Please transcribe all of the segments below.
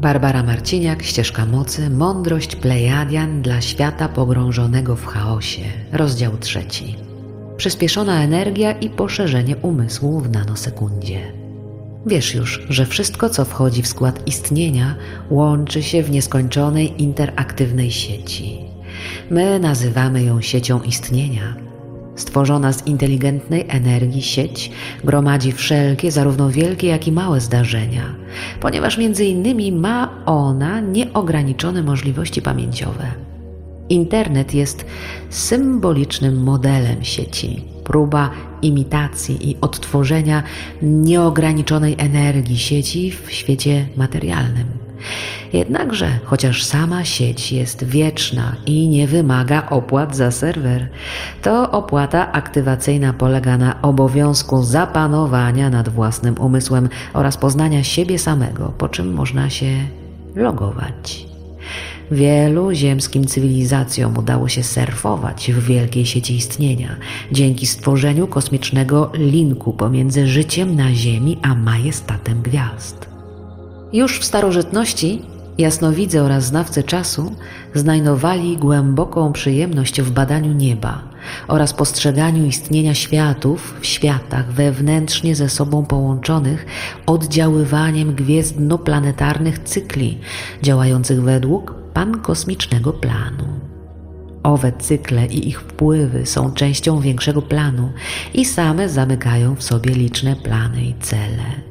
Barbara Marciniak, Ścieżka Mocy, Mądrość Plejadian dla świata pogrążonego w chaosie. Rozdział trzeci. Przyspieszona energia i poszerzenie umysłu w nanosekundzie. Wiesz już, że wszystko, co wchodzi w skład istnienia, łączy się w nieskończonej interaktywnej sieci. My nazywamy ją siecią istnienia. Stworzona z inteligentnej energii sieć gromadzi wszelkie, zarówno wielkie, jak i małe zdarzenia, ponieważ między innymi ma ona nieograniczone możliwości pamięciowe. Internet jest symbolicznym modelem sieci, próba imitacji i odtworzenia nieograniczonej energii sieci w świecie materialnym. Jednakże, chociaż sama sieć jest wieczna i nie wymaga opłat za serwer, to opłata aktywacyjna polega na obowiązku zapanowania nad własnym umysłem oraz poznania siebie samego, po czym można się logować. Wielu ziemskim cywilizacjom udało się surfować w wielkiej sieci istnienia dzięki stworzeniu kosmicznego linku pomiędzy życiem na Ziemi a majestatem gwiazd. Już w starożytności jasnowidze oraz znawcy czasu znajdowali głęboką przyjemność w badaniu nieba oraz postrzeganiu istnienia światów w światach wewnętrznie ze sobą połączonych oddziaływaniem gwiezdnoplanetarnych cykli działających według pankosmicznego planu. Owe cykle i ich wpływy są częścią większego planu i same zamykają w sobie liczne plany i cele.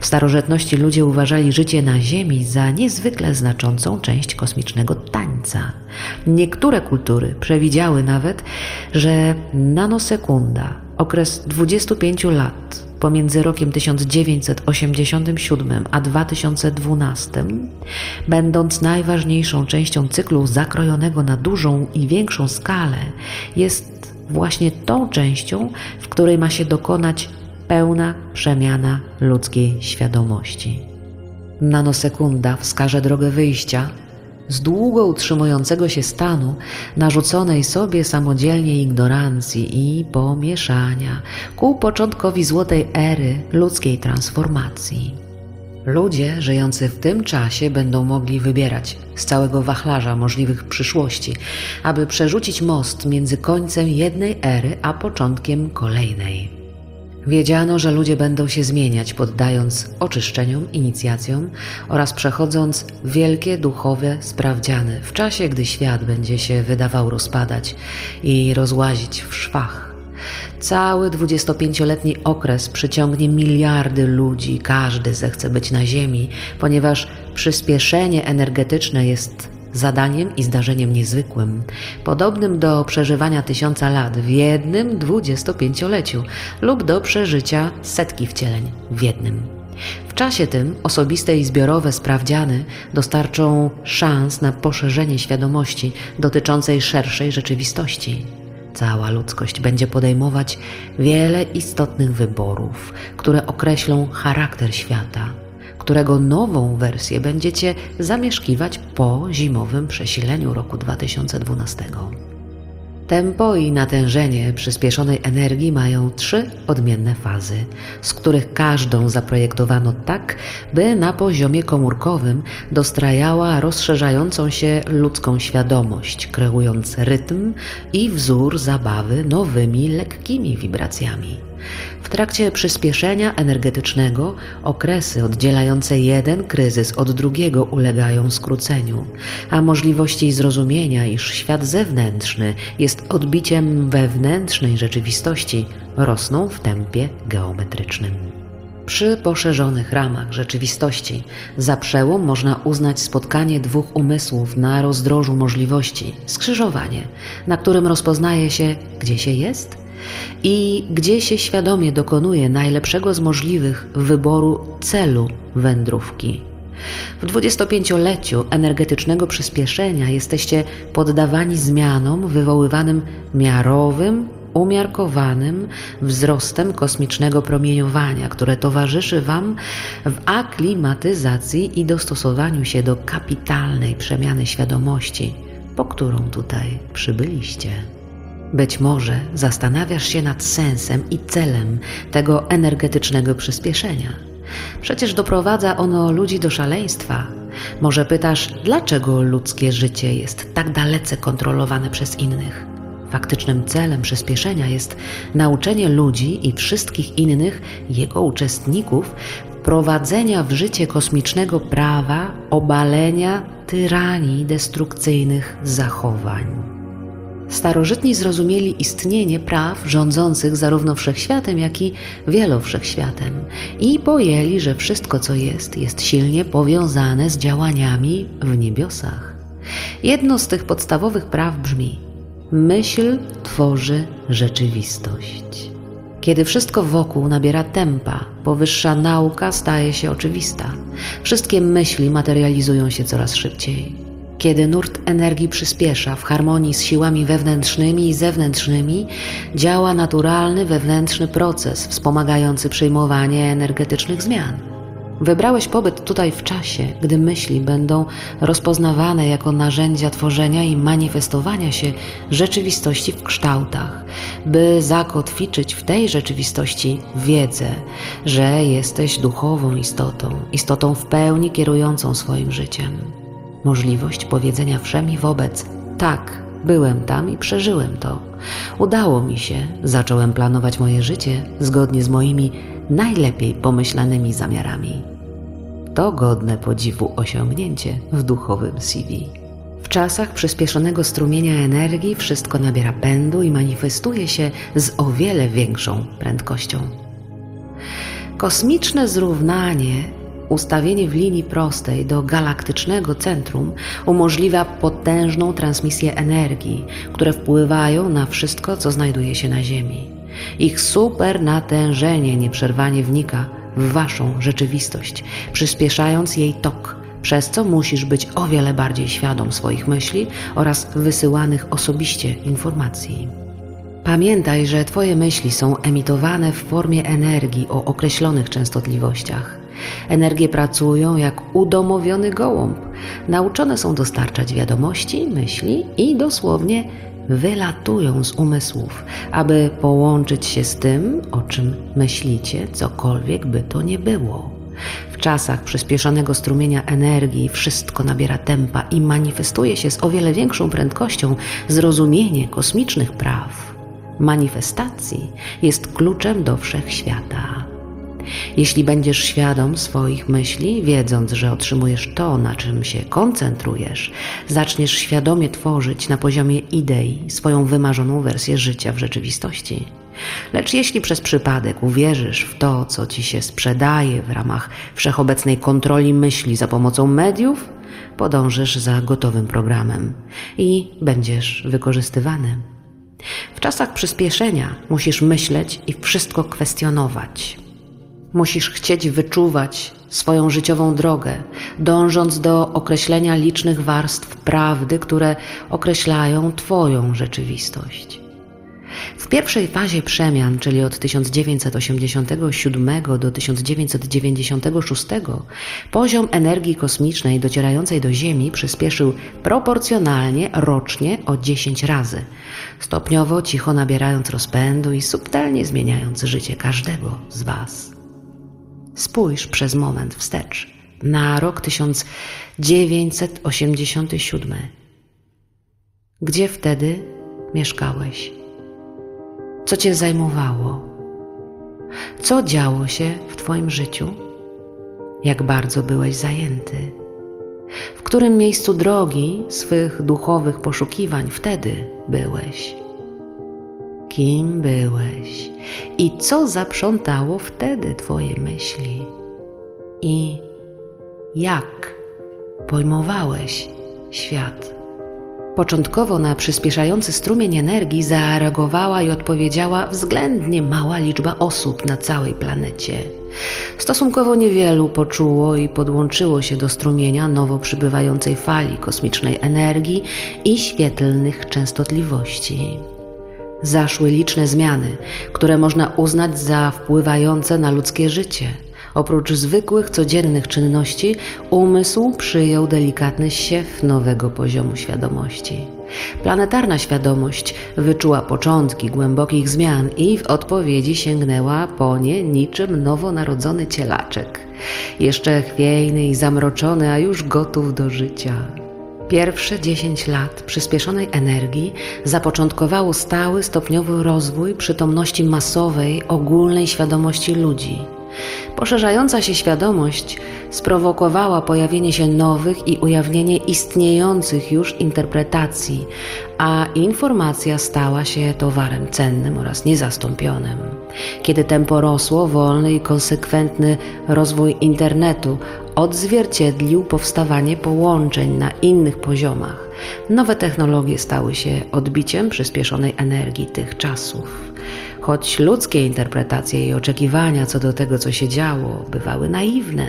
W starożytności ludzie uważali życie na Ziemi za niezwykle znaczącą część kosmicznego tańca. Niektóre kultury przewidziały nawet, że nanosekunda, okres 25 lat, pomiędzy rokiem 1987 a 2012, będąc najważniejszą częścią cyklu zakrojonego na dużą i większą skalę, jest właśnie tą częścią, w której ma się dokonać pełna przemiana ludzkiej świadomości. Nanosekunda wskaże drogę wyjścia z długo utrzymującego się stanu, narzuconej sobie samodzielnie ignorancji i pomieszania, ku początkowi złotej ery ludzkiej transformacji. Ludzie żyjący w tym czasie będą mogli wybierać z całego wachlarza możliwych przyszłości, aby przerzucić most między końcem jednej ery a początkiem kolejnej. Wiedziano, że ludzie będą się zmieniać, poddając oczyszczeniom, inicjacjom oraz przechodząc wielkie duchowe sprawdziany w czasie, gdy świat będzie się wydawał rozpadać i rozłazić w szwach. Cały 25-letni okres przyciągnie miliardy ludzi, każdy zechce być na Ziemi, ponieważ przyspieszenie energetyczne jest zadaniem i zdarzeniem niezwykłym, podobnym do przeżywania tysiąca lat w jednym dwudziestopięcioleciu lub do przeżycia setki wcieleń w jednym. W czasie tym osobiste i zbiorowe sprawdziany dostarczą szans na poszerzenie świadomości dotyczącej szerszej rzeczywistości. Cała ludzkość będzie podejmować wiele istotnych wyborów, które określą charakter świata którego nową wersję będziecie zamieszkiwać po zimowym przesileniu roku 2012. Tempo i natężenie przyspieszonej energii mają trzy odmienne fazy, z których każdą zaprojektowano tak, by na poziomie komórkowym dostrajała rozszerzającą się ludzką świadomość, kreując rytm i wzór zabawy nowymi, lekkimi wibracjami. W trakcie przyspieszenia energetycznego okresy oddzielające jeden kryzys od drugiego ulegają skróceniu, a możliwości zrozumienia, iż świat zewnętrzny jest odbiciem wewnętrznej rzeczywistości, rosną w tempie geometrycznym. Przy poszerzonych ramach rzeczywistości za przełom można uznać spotkanie dwóch umysłów na rozdrożu możliwości, skrzyżowanie, na którym rozpoznaje się, gdzie się jest i gdzie się świadomie dokonuje najlepszego z możliwych wyboru celu wędrówki. W 25-leciu energetycznego przyspieszenia jesteście poddawani zmianom wywoływanym miarowym, umiarkowanym wzrostem kosmicznego promieniowania, które towarzyszy Wam w aklimatyzacji i dostosowaniu się do kapitalnej przemiany świadomości, po którą tutaj przybyliście. Być może zastanawiasz się nad sensem i celem tego energetycznego przyspieszenia. Przecież doprowadza ono ludzi do szaleństwa, Może pytasz, dlaczego ludzkie życie jest tak dalece kontrolowane przez innych? Faktycznym celem przyspieszenia jest nauczenie ludzi i wszystkich innych jego uczestników prowadzenia w życie kosmicznego prawa obalenia tyranii destrukcyjnych zachowań. Starożytni zrozumieli istnienie praw rządzących zarówno wszechświatem, jak i wielowszechświatem i pojęli, że wszystko, co jest, jest silnie powiązane z działaniami w niebiosach. Jedno z tych podstawowych praw brzmi: myśl tworzy rzeczywistość. Kiedy wszystko wokół nabiera tempa, powyższa nauka staje się oczywista. Wszystkie myśli materializują się coraz szybciej. Kiedy nurt energii przyspiesza w harmonii z siłami wewnętrznymi i zewnętrznymi, działa naturalny wewnętrzny proces wspomagający przyjmowanie energetycznych zmian. Wybrałeś pobyt tutaj w czasie, gdy myśli będą rozpoznawane jako narzędzia tworzenia i manifestowania się rzeczywistości w kształtach, by zakotwiczyć w tej rzeczywistości wiedzę, że jesteś duchową istotą, istotą w pełni kierującą swoim życiem. Możliwość powiedzenia wszemi wobec tak, byłem tam i przeżyłem to. Udało mi się, zacząłem planować moje życie zgodnie z moimi najlepiej pomyślanymi zamiarami. To godne podziwu osiągnięcie w duchowym CV. W czasach przyspieszonego strumienia energii wszystko nabiera pędu i manifestuje się z o wiele większą prędkością. Kosmiczne zrównanie, ustawienie w linii prostej do galaktycznego centrum umożliwia potężną transmisję energii, które wpływają na wszystko, co znajduje się na Ziemi. Ich supernatężenie nieprzerwanie wnika w Waszą rzeczywistość, przyspieszając jej tok, przez co musisz być o wiele bardziej świadom swoich myśli oraz wysyłanych osobiście informacji. Pamiętaj, że Twoje myśli są emitowane w formie energii o określonych częstotliwościach. Energie pracują jak udomowiony gołąb. Nauczone są dostarczać wiadomości, myśli i dosłownie wylatują z umysłów, aby połączyć się z tym, o czym myślicie, cokolwiek by to nie było. W czasach przyspieszonego strumienia energii wszystko nabiera tempa i manifestuje się z o wiele większą prędkością zrozumienie kosmicznych praw. Manifestacji jest kluczem do wszechświata. Jeśli będziesz świadom swoich myśli, wiedząc, że otrzymujesz to, na czym się koncentrujesz, zaczniesz świadomie tworzyć na poziomie idei swoją wymarzoną wersję życia w rzeczywistości. Lecz jeśli przez przypadek uwierzysz w to, co ci się sprzedaje w ramach wszechobecnej kontroli myśli za pomocą mediów, podążysz za gotowym programem i będziesz wykorzystywany. W czasach przyspieszenia musisz myśleć i wszystko kwestionować. Musisz chcieć wyczuwać swoją życiową drogę, dążąc do określenia licznych warstw prawdy, które określają Twoją rzeczywistość. W pierwszej fazie przemian, czyli od 1987 do 1996, poziom energii kosmicznej docierającej do Ziemi przyspieszył proporcjonalnie rocznie o 10 razy, stopniowo cicho nabierając rozpędu i subtelnie zmieniając życie każdego z Was. Spójrz przez moment wstecz na rok 1987. Gdzie wtedy mieszkałeś? Co cię zajmowało? Co działo się w Twoim życiu? Jak bardzo byłeś zajęty? W którym miejscu drogi swych duchowych poszukiwań wtedy byłeś? Kim byłeś i co zaprzątało wtedy Twoje myśli? I jak pojmowałeś świat? Początkowo na przyspieszający strumień energii zareagowała i odpowiedziała względnie mała liczba osób na całej planecie. Stosunkowo niewielu poczuło i podłączyło się do strumienia nowo przybywającej fali kosmicznej energii i świetlnych częstotliwości. Zaszły liczne zmiany, które można uznać za wpływające na ludzkie życie. Oprócz zwykłych, codziennych czynności, umysł przyjął delikatny siew nowego poziomu świadomości. Planetarna świadomość wyczuła początki głębokich zmian i w odpowiedzi sięgnęła po nie niczym nowonarodzony cielaczek. Jeszcze chwiejny i zamroczony, a już gotów do życia. Pierwsze 10 lat przyspieszonej energii zapoczątkowało stały stopniowy rozwój przytomności masowej, ogólnej świadomości ludzi. Poszerzająca się świadomość sprowokowała pojawienie się nowych i ujawnienie istniejących już interpretacji, a informacja stała się towarem cennym oraz niezastąpionym. Kiedy tempo rosło, wolny i konsekwentny rozwój internetu odzwierciedlił powstawanie połączeń na innych poziomach. Nowe technologie stały się odbiciem przyspieszonej energii tych czasów. Choć ludzkie interpretacje i oczekiwania co do tego, co się działo, bywały naiwne,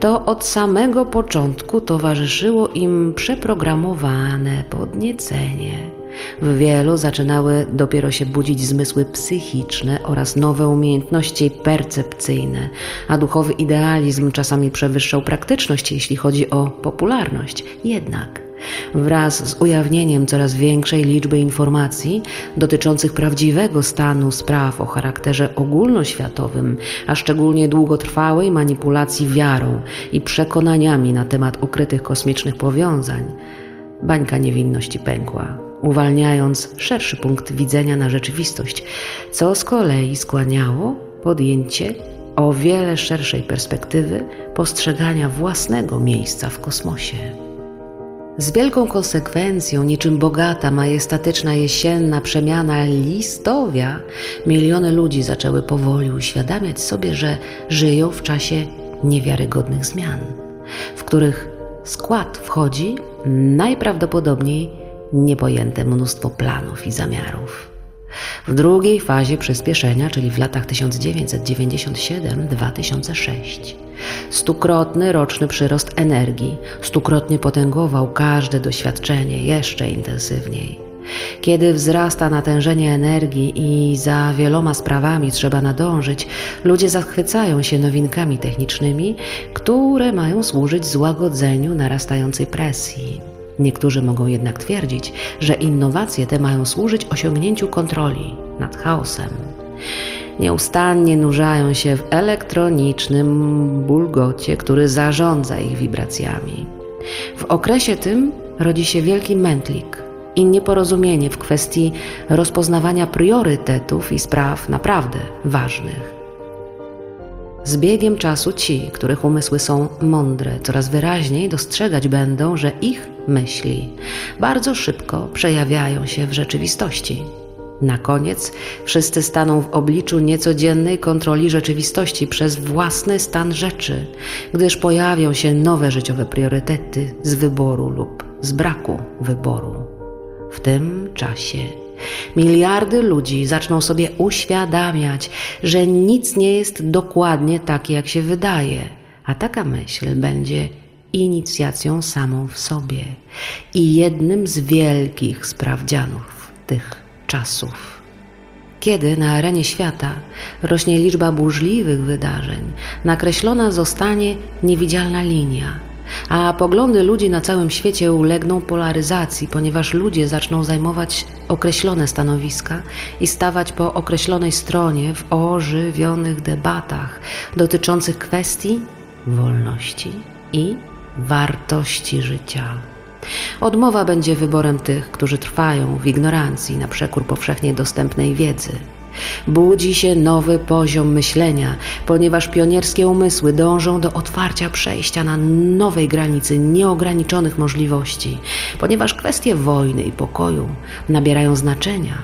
to od samego początku towarzyszyło im przeprogramowane podniecenie. W wielu zaczynały dopiero się budzić zmysły psychiczne oraz nowe umiejętności percepcyjne, a duchowy idealizm czasami przewyższał praktyczność, jeśli chodzi o popularność. Jednak Wraz z ujawnieniem coraz większej liczby informacji dotyczących prawdziwego stanu spraw o charakterze ogólnoświatowym, a szczególnie długotrwałej manipulacji wiarą i przekonaniami na temat ukrytych kosmicznych powiązań, bańka niewinności pękła, uwalniając szerszy punkt widzenia na rzeczywistość, co z kolei skłaniało podjęcie o wiele szerszej perspektywy postrzegania własnego miejsca w kosmosie. Z wielką konsekwencją, niczym bogata, majestatyczna jesienna przemiana listowia, miliony ludzi zaczęły powoli uświadamiać sobie, że żyją w czasie niewiarygodnych zmian, w których skład wchodzi najprawdopodobniej niepojęte mnóstwo planów i zamiarów. W drugiej fazie przyspieszenia, czyli w latach 1997-2006, Stukrotny roczny przyrost energii stukrotnie potęgował każde doświadczenie jeszcze intensywniej. Kiedy wzrasta natężenie energii i za wieloma sprawami trzeba nadążyć, ludzie zachwycają się nowinkami technicznymi, które mają służyć złagodzeniu narastającej presji. Niektórzy mogą jednak twierdzić, że innowacje te mają służyć osiągnięciu kontroli nad chaosem nieustannie nurzają się w elektronicznym bulgocie, który zarządza ich wibracjami. W okresie tym rodzi się wielki mętlik i nieporozumienie w kwestii rozpoznawania priorytetów i spraw naprawdę ważnych. Z biegiem czasu ci, których umysły są mądre, coraz wyraźniej dostrzegać będą, że ich myśli bardzo szybko przejawiają się w rzeczywistości. Na koniec wszyscy staną w obliczu niecodziennej kontroli rzeczywistości przez własny stan rzeczy, gdyż pojawią się nowe życiowe priorytety z wyboru lub z braku wyboru. W tym czasie miliardy ludzi zaczną sobie uświadamiać, że nic nie jest dokładnie takie, jak się wydaje, a taka myśl będzie inicjacją samą w sobie i jednym z wielkich sprawdzianów tych czasów. Kiedy na arenie świata rośnie liczba burzliwych wydarzeń, nakreślona zostanie niewidzialna linia, a poglądy ludzi na całym świecie ulegną polaryzacji, ponieważ ludzie zaczną zajmować określone stanowiska i stawać po określonej stronie w ożywionych debatach dotyczących kwestii wolności i wartości życia. Odmowa będzie wyborem tych, którzy trwają w ignorancji na przekór powszechnie dostępnej wiedzy. Budzi się nowy poziom myślenia, ponieważ pionierskie umysły dążą do otwarcia przejścia na nowej granicy nieograniczonych możliwości. Ponieważ kwestie wojny i pokoju nabierają znaczenia,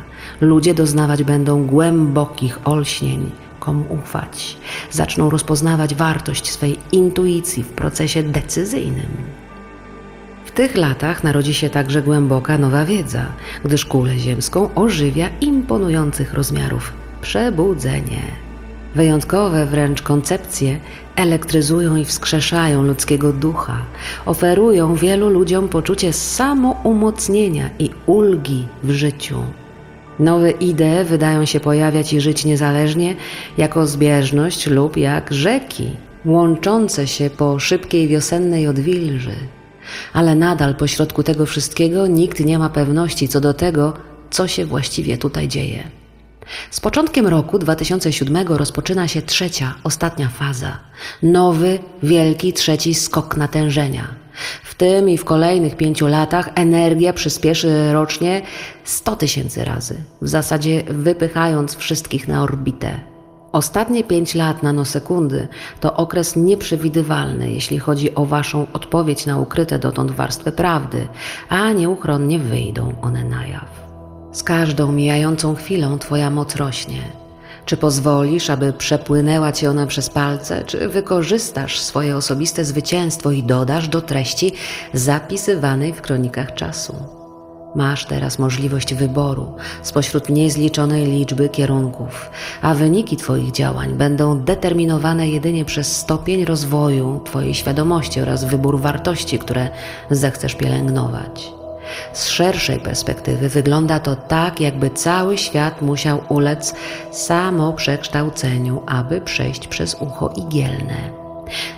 ludzie doznawać będą głębokich olśnień, komu ufać. Zaczną rozpoznawać wartość swej intuicji w procesie decyzyjnym tych latach narodzi się także głęboka nowa wiedza, gdyż kulę ziemską ożywia imponujących rozmiarów przebudzenie. Wyjątkowe wręcz koncepcje elektryzują i wskrzeszają ludzkiego ducha, oferują wielu ludziom poczucie samoumocnienia i ulgi w życiu. Nowe idee wydają się pojawiać i żyć niezależnie jako zbieżność lub jak rzeki, łączące się po szybkiej wiosennej odwilży. Ale nadal pośrodku tego wszystkiego nikt nie ma pewności co do tego, co się właściwie tutaj dzieje. Z początkiem roku 2007 rozpoczyna się trzecia, ostatnia faza. Nowy, wielki, trzeci skok natężenia. W tym i w kolejnych pięciu latach energia przyspieszy rocznie 100 tysięcy razy, w zasadzie wypychając wszystkich na orbitę. Ostatnie pięć lat nanosekundy to okres nieprzewidywalny, jeśli chodzi o Waszą odpowiedź na ukryte dotąd warstwy prawdy, a nieuchronnie wyjdą one na jaw. Z każdą mijającą chwilą Twoja moc rośnie. Czy pozwolisz, aby przepłynęła Ci ona przez palce, czy wykorzystasz swoje osobiste zwycięstwo i dodasz do treści zapisywanej w kronikach czasu? Masz teraz możliwość wyboru spośród niezliczonej liczby kierunków, a wyniki Twoich działań będą determinowane jedynie przez stopień rozwoju Twojej świadomości oraz wybór wartości, które zechcesz pielęgnować. Z szerszej perspektywy wygląda to tak, jakby cały świat musiał ulec samoprzekształceniu, aby przejść przez ucho igielne.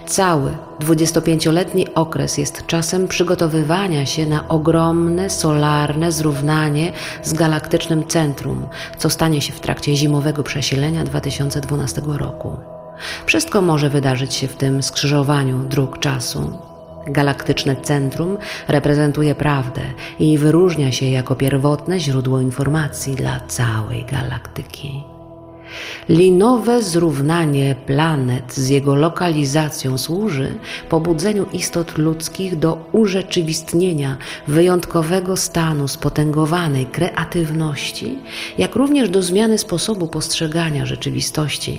Cały 25-letni okres jest czasem przygotowywania się na ogromne solarne zrównanie z galaktycznym centrum, co stanie się w trakcie zimowego przesilenia 2012 roku. Wszystko może wydarzyć się w tym skrzyżowaniu dróg czasu. Galaktyczne centrum reprezentuje prawdę i wyróżnia się jako pierwotne źródło informacji dla całej galaktyki. Linowe zrównanie planet z jego lokalizacją służy pobudzeniu istot ludzkich do urzeczywistnienia wyjątkowego stanu spotęgowanej kreatywności, jak również do zmiany sposobu postrzegania rzeczywistości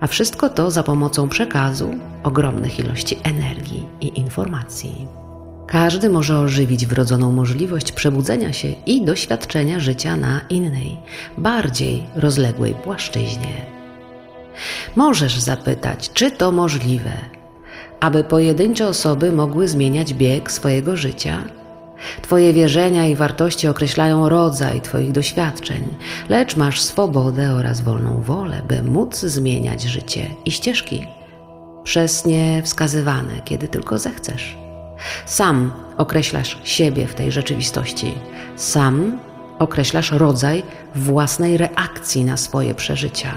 a wszystko to za pomocą przekazu ogromnych ilości energii i informacji. Każdy może ożywić wrodzoną możliwość przebudzenia się i doświadczenia życia na innej, bardziej rozległej płaszczyźnie. Możesz zapytać, czy to możliwe, aby pojedyncze osoby mogły zmieniać bieg swojego życia Twoje wierzenia i wartości określają rodzaj Twoich doświadczeń, lecz masz swobodę oraz wolną wolę, by móc zmieniać życie i ścieżki przez nie wskazywane, kiedy tylko zechcesz. Sam określasz siebie w tej rzeczywistości. Sam określasz rodzaj własnej reakcji na swoje przeżycia.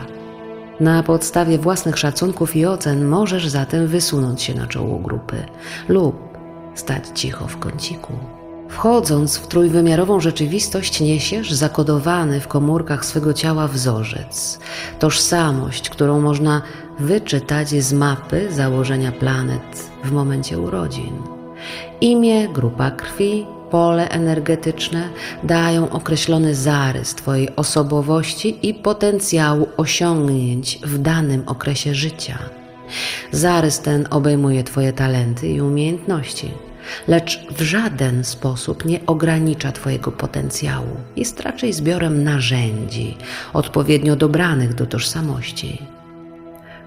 Na podstawie własnych szacunków i ocen możesz zatem wysunąć się na czoło grupy lub stać cicho w kąciku. Wchodząc w trójwymiarową rzeczywistość, niesiesz zakodowany w komórkach swego ciała wzorzec, tożsamość, którą można wyczytać z mapy założenia planet w momencie urodzin. Imię, grupa krwi, pole energetyczne dają określony zarys Twojej osobowości i potencjału osiągnięć w danym okresie życia. Zarys ten obejmuje Twoje talenty i umiejętności lecz w żaden sposób nie ogranicza Twojego potencjału. Jest raczej zbiorem narzędzi, odpowiednio dobranych do tożsamości.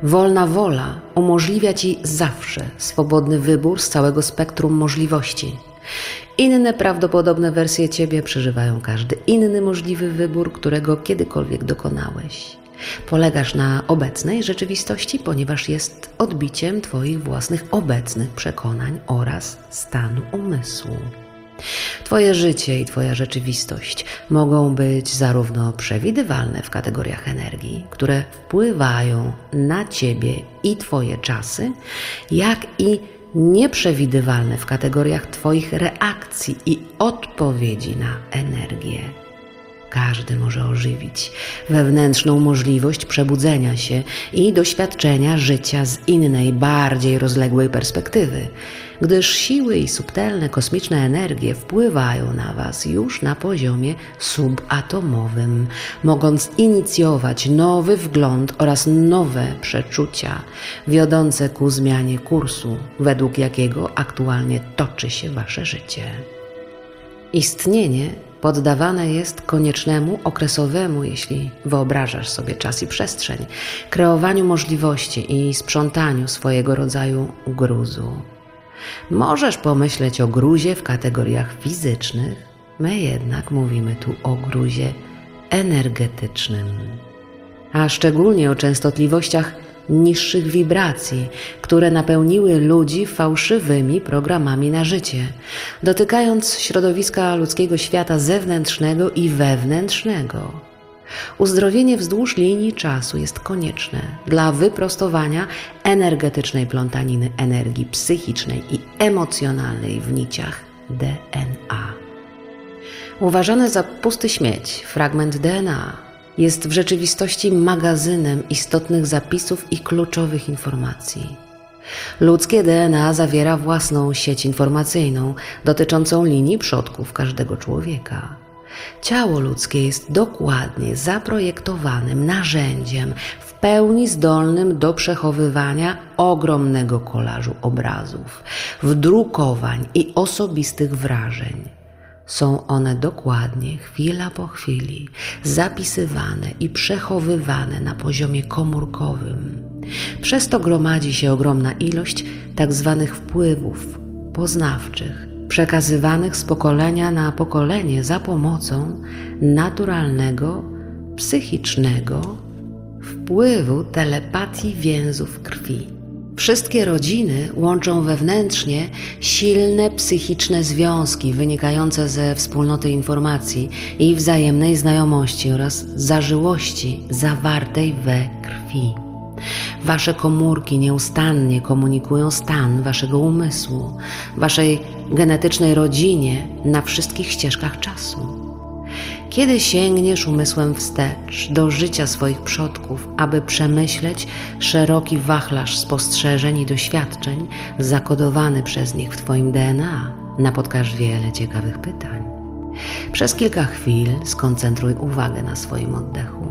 Wolna wola umożliwia Ci zawsze swobodny wybór z całego spektrum możliwości. Inne prawdopodobne wersje Ciebie przeżywają każdy inny możliwy wybór, którego kiedykolwiek dokonałeś. Polegasz na obecnej rzeczywistości, ponieważ jest odbiciem Twoich własnych obecnych przekonań oraz stanu umysłu. Twoje życie i Twoja rzeczywistość mogą być zarówno przewidywalne w kategoriach energii, które wpływają na Ciebie i Twoje czasy, jak i nieprzewidywalne w kategoriach Twoich reakcji i odpowiedzi na energię. Każdy może ożywić wewnętrzną możliwość przebudzenia się i doświadczenia życia z innej, bardziej rozległej perspektywy, gdyż siły i subtelne kosmiczne energie wpływają na Was już na poziomie subatomowym, mogąc inicjować nowy wgląd oraz nowe przeczucia, wiodące ku zmianie kursu, według jakiego aktualnie toczy się Wasze życie. Istnienie poddawane jest koniecznemu, okresowemu, jeśli wyobrażasz sobie czas i przestrzeń, kreowaniu możliwości i sprzątaniu swojego rodzaju gruzu. Możesz pomyśleć o gruzie w kategoriach fizycznych, my jednak mówimy tu o gruzie energetycznym, a szczególnie o częstotliwościach niższych wibracji, które napełniły ludzi fałszywymi programami na życie, dotykając środowiska ludzkiego świata zewnętrznego i wewnętrznego. Uzdrowienie wzdłuż linii czasu jest konieczne dla wyprostowania energetycznej plątaniny energii psychicznej i emocjonalnej w niciach DNA. Uważany za pusty śmieć, fragment DNA jest w rzeczywistości magazynem istotnych zapisów i kluczowych informacji. Ludzkie DNA zawiera własną sieć informacyjną dotyczącą linii przodków każdego człowieka. Ciało ludzkie jest dokładnie zaprojektowanym narzędziem w pełni zdolnym do przechowywania ogromnego kolażu obrazów, wdrukowań i osobistych wrażeń. Są one dokładnie, chwila po chwili, zapisywane i przechowywane na poziomie komórkowym. Przez to gromadzi się ogromna ilość tak zwanych wpływów poznawczych, przekazywanych z pokolenia na pokolenie za pomocą naturalnego, psychicznego wpływu telepatii więzów krwi. Wszystkie rodziny łączą wewnętrznie silne psychiczne związki wynikające ze wspólnoty informacji i wzajemnej znajomości oraz zażyłości zawartej we krwi. Wasze komórki nieustannie komunikują stan waszego umysłu, waszej genetycznej rodzinie na wszystkich ścieżkach czasu. Kiedy sięgniesz umysłem wstecz do życia swoich przodków, aby przemyśleć szeroki wachlarz spostrzeżeń i doświadczeń zakodowany przez nich w Twoim DNA, napotkasz wiele ciekawych pytań. Przez kilka chwil skoncentruj uwagę na swoim oddechu.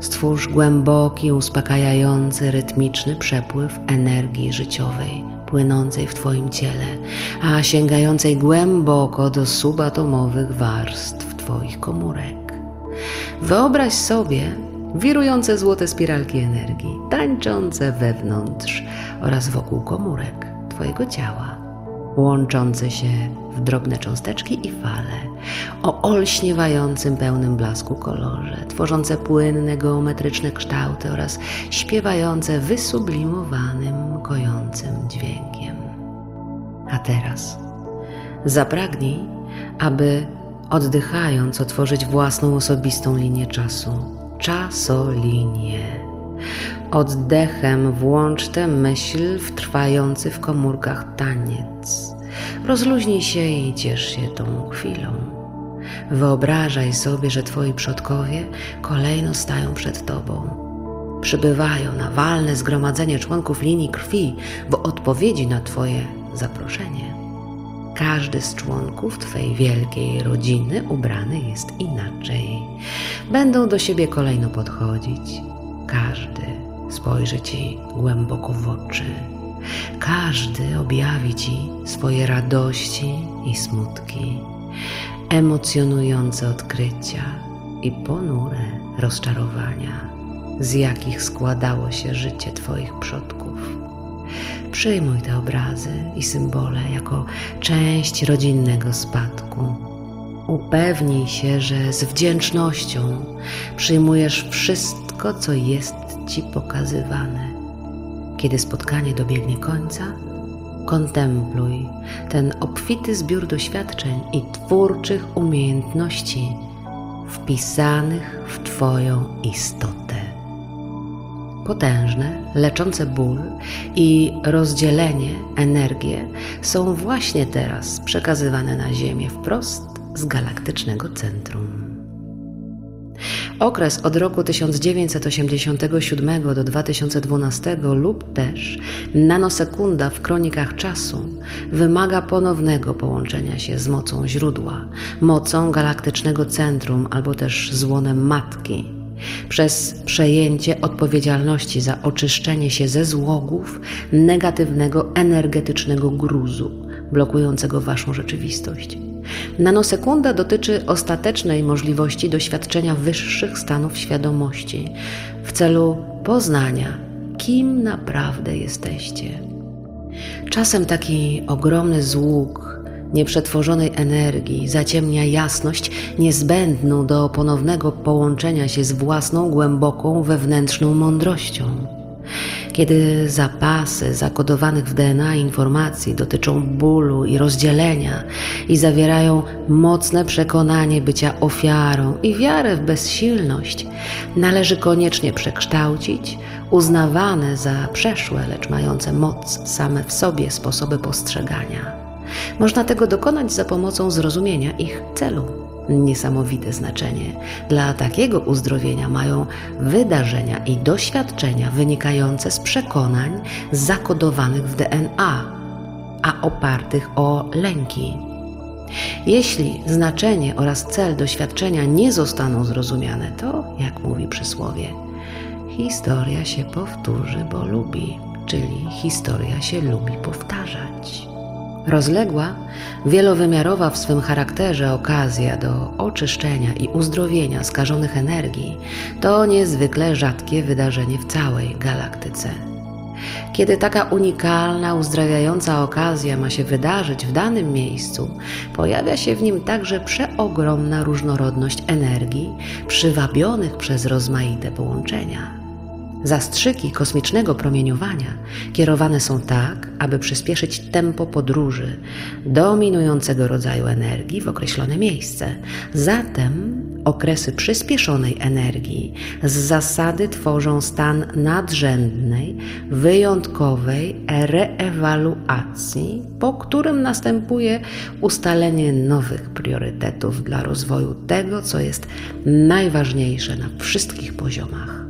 Stwórz głęboki, uspokajający, rytmiczny przepływ energii życiowej płynącej w Twoim ciele, a sięgającej głęboko do subatomowych warstw Twoich komórek. Wyobraź sobie wirujące złote spiralki energii, tańczące wewnątrz oraz wokół komórek Twojego ciała łączące się w drobne cząsteczki i fale, o olśniewającym pełnym blasku kolorze, tworzące płynne geometryczne kształty oraz śpiewające wysublimowanym, kojącym dźwiękiem. A teraz zapragnij, aby oddychając otworzyć własną osobistą linię czasu, czasolinię Oddechem włącz tę myśl w trwający w komórkach taniec. Rozluźnij się i ciesz się tą chwilą. Wyobrażaj sobie, że Twoi przodkowie kolejno stają przed Tobą. Przybywają na walne zgromadzenie członków linii krwi w odpowiedzi na Twoje zaproszenie. Każdy z członków Twej wielkiej rodziny ubrany jest inaczej. Będą do siebie kolejno podchodzić. Każdy spojrzy Ci głęboko w oczy. Każdy objawi Ci swoje radości i smutki, emocjonujące odkrycia i ponure rozczarowania, z jakich składało się życie Twoich przodków. Przyjmuj te obrazy i symbole jako część rodzinnego spadku. Upewnij się, że z wdzięcznością przyjmujesz wszystko, co jest Ci pokazywane. Kiedy spotkanie dobiegnie końca, kontempluj ten obfity zbiór doświadczeń i twórczych umiejętności wpisanych w Twoją istotę. Potężne, leczące ból i rozdzielenie, energie są właśnie teraz przekazywane na Ziemię wprost z galaktycznego centrum. Okres od roku 1987 do 2012 lub też nanosekunda w kronikach czasu wymaga ponownego połączenia się z mocą źródła, mocą galaktycznego centrum albo też złonem matki, przez przejęcie odpowiedzialności za oczyszczenie się ze złogów negatywnego energetycznego gruzu blokującego Waszą rzeczywistość. Nanosekunda dotyczy ostatecznej możliwości doświadczenia wyższych stanów świadomości w celu poznania, kim naprawdę jesteście. Czasem taki ogromny złóg nieprzetworzonej energii zaciemnia jasność niezbędną do ponownego połączenia się z własną głęboką wewnętrzną mądrością. Kiedy zapasy zakodowanych w DNA informacji dotyczą bólu i rozdzielenia i zawierają mocne przekonanie bycia ofiarą i wiarę w bezsilność, należy koniecznie przekształcić uznawane za przeszłe, lecz mające moc same w sobie sposoby postrzegania. Można tego dokonać za pomocą zrozumienia ich celu. Niesamowite znaczenie dla takiego uzdrowienia mają wydarzenia i doświadczenia wynikające z przekonań zakodowanych w DNA, a opartych o lęki. Jeśli znaczenie oraz cel doświadczenia nie zostaną zrozumiane, to, jak mówi przysłowie, historia się powtórzy, bo lubi, czyli historia się lubi powtarzać. Rozległa, wielowymiarowa w swym charakterze okazja do oczyszczenia i uzdrowienia skażonych energii to niezwykle rzadkie wydarzenie w całej galaktyce. Kiedy taka unikalna, uzdrawiająca okazja ma się wydarzyć w danym miejscu, pojawia się w nim także przeogromna różnorodność energii przywabionych przez rozmaite połączenia. Zastrzyki kosmicznego promieniowania kierowane są tak, aby przyspieszyć tempo podróży dominującego rodzaju energii w określone miejsce. Zatem okresy przyspieszonej energii z zasady tworzą stan nadrzędnej, wyjątkowej reewaluacji, po którym następuje ustalenie nowych priorytetów dla rozwoju tego, co jest najważniejsze na wszystkich poziomach.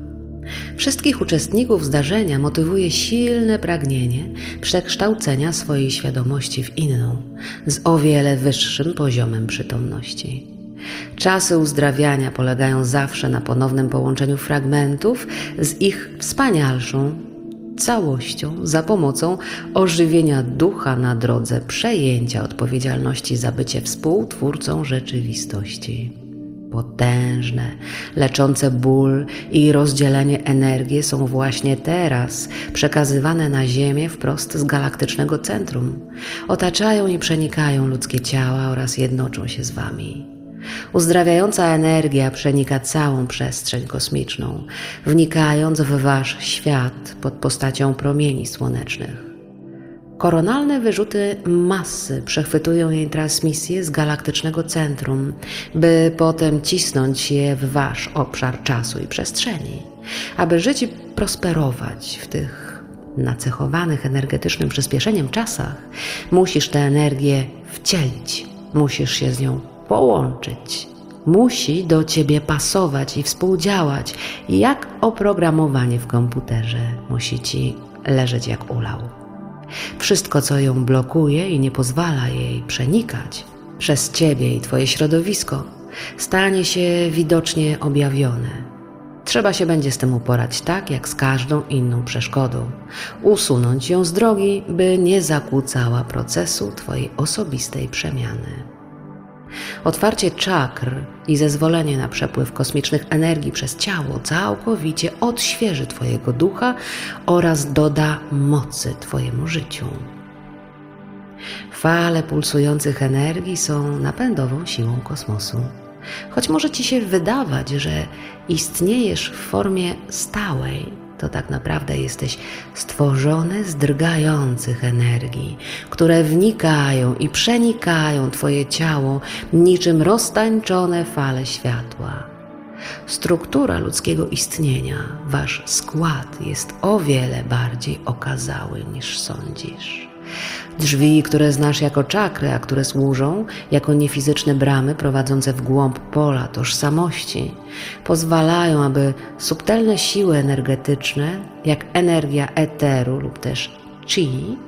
Wszystkich uczestników zdarzenia motywuje silne pragnienie przekształcenia swojej świadomości w inną, z o wiele wyższym poziomem przytomności. Czasy uzdrawiania polegają zawsze na ponownym połączeniu fragmentów z ich wspanialszą całością za pomocą ożywienia ducha na drodze przejęcia odpowiedzialności za bycie współtwórcą rzeczywistości potężne, leczące ból i rozdzielenie energii są właśnie teraz przekazywane na Ziemię wprost z galaktycznego centrum. Otaczają i przenikają ludzkie ciała oraz jednoczą się z Wami. Uzdrawiająca energia przenika całą przestrzeń kosmiczną, wnikając w Wasz świat pod postacią promieni słonecznych. Koronalne wyrzuty masy przechwytują jej transmisję z galaktycznego centrum, by potem cisnąć je w wasz obszar czasu i przestrzeni. Aby żyć i prosperować w tych nacechowanych energetycznym przyspieszeniem czasach, musisz tę energię wcielić, musisz się z nią połączyć. Musi do ciebie pasować i współdziałać, jak oprogramowanie w komputerze musi ci leżeć jak ulał. Wszystko, co ją blokuje i nie pozwala jej przenikać przez ciebie i twoje środowisko, stanie się widocznie objawione. Trzeba się będzie z tym uporać tak, jak z każdą inną przeszkodą. Usunąć ją z drogi, by nie zakłócała procesu twojej osobistej przemiany. Otwarcie czakr i zezwolenie na przepływ kosmicznych energii przez ciało całkowicie odświeży Twojego ducha oraz doda mocy Twojemu życiu. Fale pulsujących energii są napędową siłą kosmosu. Choć może Ci się wydawać, że istniejesz w formie stałej, to tak naprawdę jesteś stworzony z drgających energii, które wnikają i przenikają Twoje ciało niczym roztańczone fale światła. Struktura ludzkiego istnienia, wasz skład jest o wiele bardziej okazały niż sądzisz. Drzwi, które znasz jako czakry, a które służą jako niefizyczne bramy prowadzące w głąb pola tożsamości, pozwalają, aby subtelne siły energetyczne, jak energia eteru lub też chi,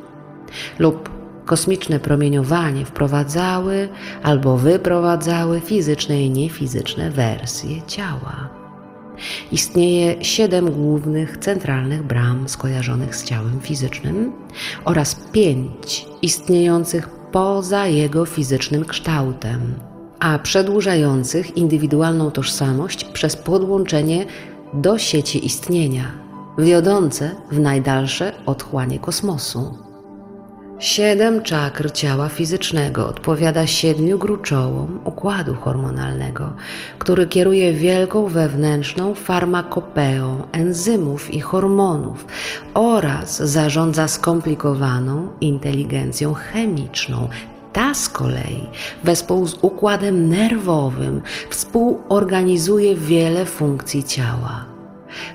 lub kosmiczne promieniowanie wprowadzały albo wyprowadzały fizyczne i niefizyczne wersje ciała. Istnieje siedem głównych centralnych bram skojarzonych z ciałem fizycznym oraz pięć istniejących poza jego fizycznym kształtem, a przedłużających indywidualną tożsamość przez podłączenie do sieci istnienia, wiodące w najdalsze otchłanie kosmosu. Siedem czakr ciała fizycznego odpowiada siedmiu gruczołom układu hormonalnego, który kieruje wielką wewnętrzną farmakopeą enzymów i hormonów oraz zarządza skomplikowaną inteligencją chemiczną. Ta z kolei, wespół z układem nerwowym, współorganizuje wiele funkcji ciała.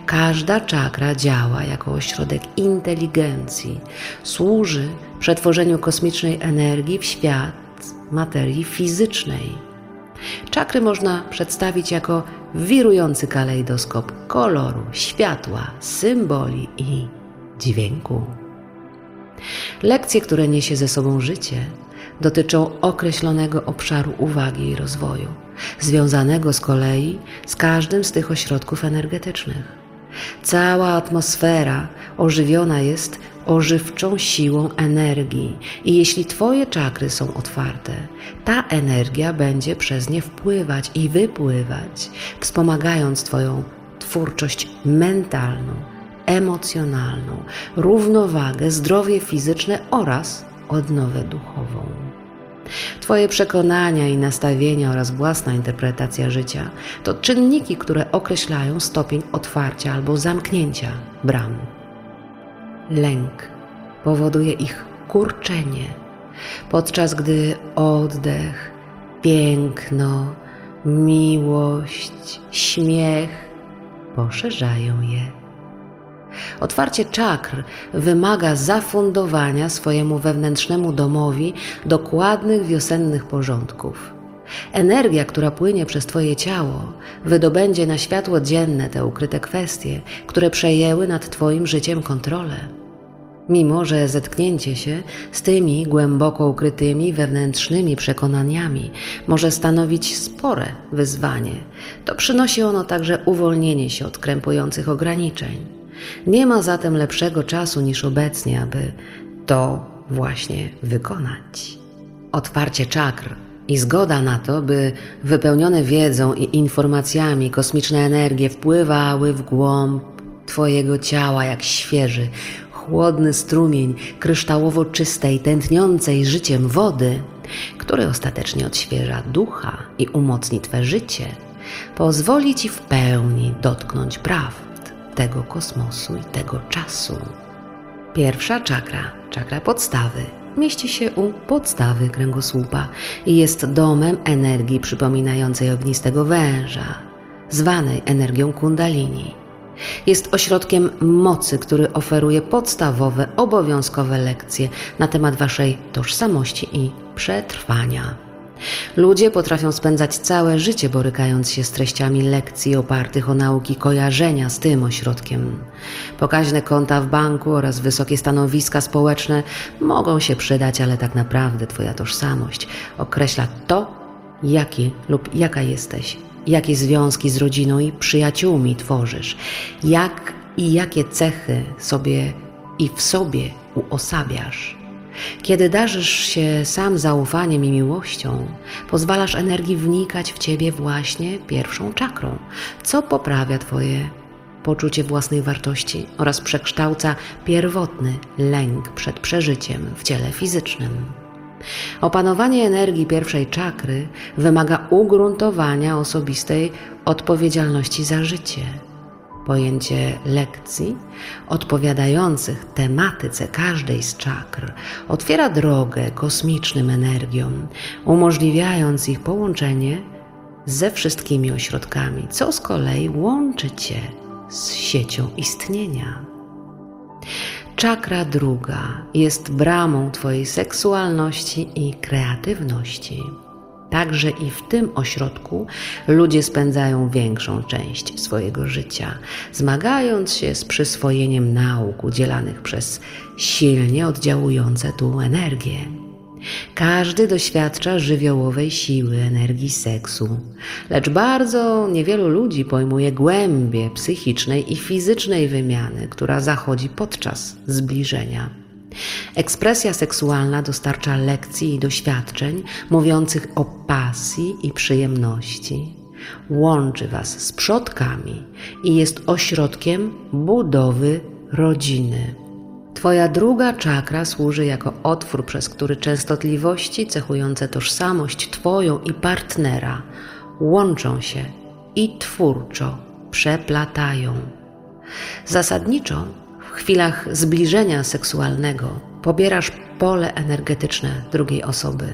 Każda czakra działa jako ośrodek inteligencji, służy przetworzeniu kosmicznej energii w świat materii fizycznej. Czakry można przedstawić jako wirujący kalejdoskop koloru, światła, symboli i dźwięku. Lekcje, które niesie ze sobą życie, dotyczą określonego obszaru uwagi i rozwoju, związanego z kolei z każdym z tych ośrodków energetycznych. Cała atmosfera ożywiona jest ożywczą siłą energii, i jeśli Twoje czakry są otwarte, ta energia będzie przez nie wpływać i wypływać, wspomagając Twoją twórczość mentalną, emocjonalną, równowagę, zdrowie fizyczne oraz odnowę duchową. Twoje przekonania i nastawienia oraz własna interpretacja życia to czynniki, które określają stopień otwarcia albo zamknięcia bram. Lęk powoduje ich kurczenie, podczas gdy oddech, piękno, miłość, śmiech poszerzają je. Otwarcie czakr wymaga zafundowania swojemu wewnętrznemu domowi dokładnych wiosennych porządków. Energia, która płynie przez Twoje ciało, wydobędzie na światło dzienne te ukryte kwestie, które przejęły nad Twoim życiem kontrolę. Mimo, że zetknięcie się z tymi głęboko ukrytymi wewnętrznymi przekonaniami może stanowić spore wyzwanie, to przynosi ono także uwolnienie się od krępujących ograniczeń nie ma zatem lepszego czasu niż obecnie, aby to właśnie wykonać. Otwarcie czakr i zgoda na to, by wypełnione wiedzą i informacjami kosmiczne energie wpływały w głąb Twojego ciała jak świeży, chłodny strumień kryształowo czystej, tętniącej życiem wody, który ostatecznie odświeża ducha i umocni Twe życie, pozwoli Ci w pełni dotknąć praw tego kosmosu i tego czasu. Pierwsza czakra, czakra podstawy, mieści się u podstawy kręgosłupa i jest domem energii przypominającej ognistego węża, zwanej energią kundalini. Jest ośrodkiem mocy, który oferuje podstawowe, obowiązkowe lekcje na temat waszej tożsamości i przetrwania. Ludzie potrafią spędzać całe życie borykając się z treściami lekcji opartych o nauki kojarzenia z tym ośrodkiem. Pokaźne konta w banku oraz wysokie stanowiska społeczne mogą się przydać, ale tak naprawdę Twoja tożsamość określa to, jaki lub jaka jesteś, jakie związki z rodziną i przyjaciółmi tworzysz, jak i jakie cechy sobie i w sobie uosabiasz. Kiedy darzysz się sam zaufaniem i miłością, pozwalasz energii wnikać w ciebie właśnie pierwszą czakrą, co poprawia Twoje poczucie własnej wartości oraz przekształca pierwotny lęk przed przeżyciem w ciele fizycznym. Opanowanie energii pierwszej czakry wymaga ugruntowania osobistej odpowiedzialności za życie Pojęcie lekcji odpowiadających tematyce każdej z czakr otwiera drogę kosmicznym energiom, umożliwiając ich połączenie ze wszystkimi ośrodkami, co z kolei łączy cię z siecią istnienia. Czakra druga jest bramą Twojej seksualności i kreatywności. Także i w tym ośrodku ludzie spędzają większą część swojego życia, zmagając się z przyswojeniem nauk udzielanych przez silnie oddziałujące tu energię. Każdy doświadcza żywiołowej siły energii seksu, lecz bardzo niewielu ludzi pojmuje głębie psychicznej i fizycznej wymiany, która zachodzi podczas zbliżenia. Ekspresja seksualna dostarcza lekcji i doświadczeń mówiących o pasji i przyjemności. Łączy Was z przodkami i jest ośrodkiem budowy rodziny. Twoja druga czakra służy jako otwór, przez który częstotliwości cechujące tożsamość Twoją i partnera łączą się i twórczo przeplatają. Zasadniczo w chwilach zbliżenia seksualnego pobierasz pole energetyczne drugiej osoby.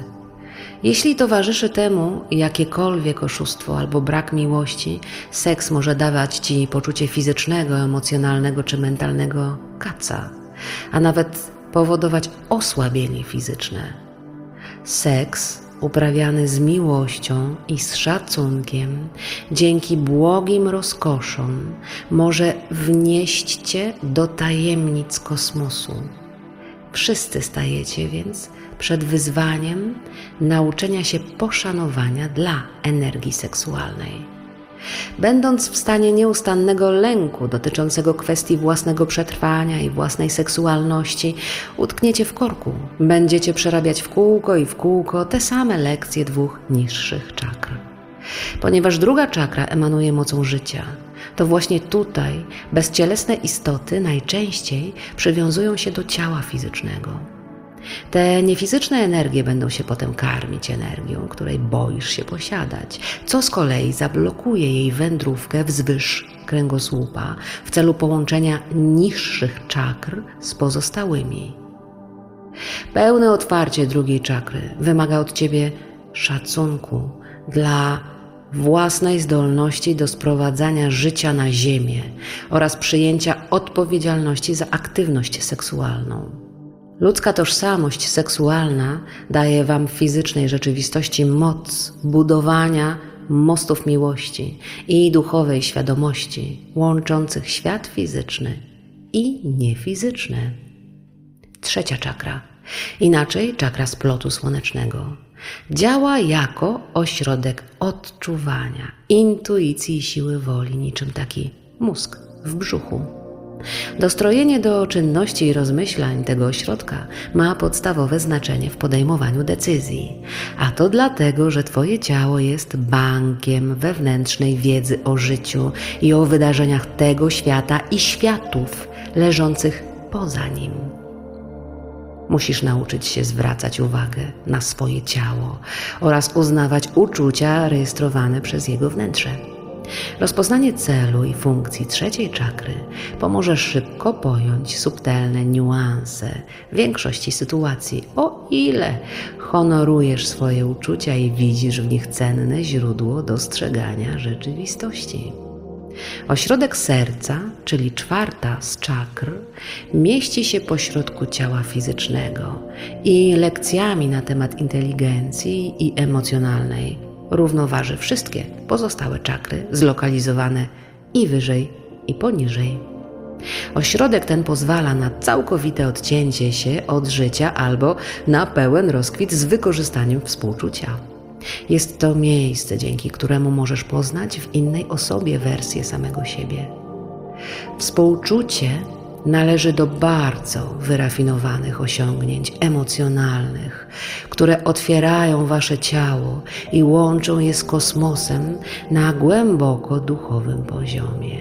Jeśli towarzyszy temu jakiekolwiek oszustwo albo brak miłości, seks może dawać ci poczucie fizycznego, emocjonalnego czy mentalnego kaca, a nawet powodować osłabienie fizyczne. Seks uprawiany z miłością i z szacunkiem, dzięki błogim rozkoszom, może wnieść Cię do tajemnic kosmosu. Wszyscy stajecie więc przed wyzwaniem nauczenia się poszanowania dla energii seksualnej. Będąc w stanie nieustannego lęku dotyczącego kwestii własnego przetrwania i własnej seksualności, utkniecie w korku. Będziecie przerabiać w kółko i w kółko te same lekcje dwóch niższych czakr. Ponieważ druga czakra emanuje mocą życia, to właśnie tutaj bezcielesne istoty najczęściej przywiązują się do ciała fizycznego. Te niefizyczne energie będą się potem karmić energią, której boisz się posiadać, co z kolei zablokuje jej wędrówkę wzwyż kręgosłupa w celu połączenia niższych czakr z pozostałymi. Pełne otwarcie drugiej czakry wymaga od ciebie szacunku dla własnej zdolności do sprowadzania życia na ziemię oraz przyjęcia odpowiedzialności za aktywność seksualną. Ludzka tożsamość seksualna daje Wam w fizycznej rzeczywistości moc budowania mostów miłości i duchowej świadomości, łączących świat fizyczny i niefizyczny. Trzecia czakra, inaczej czakra splotu słonecznego, działa jako ośrodek odczuwania, intuicji i siły woli, niczym taki mózg w brzuchu. Dostrojenie do czynności i rozmyślań tego ośrodka ma podstawowe znaczenie w podejmowaniu decyzji, a to dlatego, że Twoje ciało jest bankiem wewnętrznej wiedzy o życiu i o wydarzeniach tego świata i światów leżących poza nim. Musisz nauczyć się zwracać uwagę na swoje ciało oraz uznawać uczucia rejestrowane przez jego wnętrze. Rozpoznanie celu i funkcji trzeciej czakry pomoże szybko pojąć subtelne niuanse większości sytuacji, o ile honorujesz swoje uczucia i widzisz w nich cenne źródło dostrzegania rzeczywistości. Ośrodek serca, czyli czwarta z czakr, mieści się pośrodku ciała fizycznego i lekcjami na temat inteligencji i emocjonalnej równoważy wszystkie pozostałe czakry zlokalizowane i wyżej, i poniżej. Ośrodek ten pozwala na całkowite odcięcie się od życia albo na pełen rozkwit z wykorzystaniem współczucia. Jest to miejsce, dzięki któremu możesz poznać w innej osobie wersję samego siebie. Współczucie należy do bardzo wyrafinowanych osiągnięć emocjonalnych, które otwierają wasze ciało i łączą je z kosmosem na głęboko duchowym poziomie.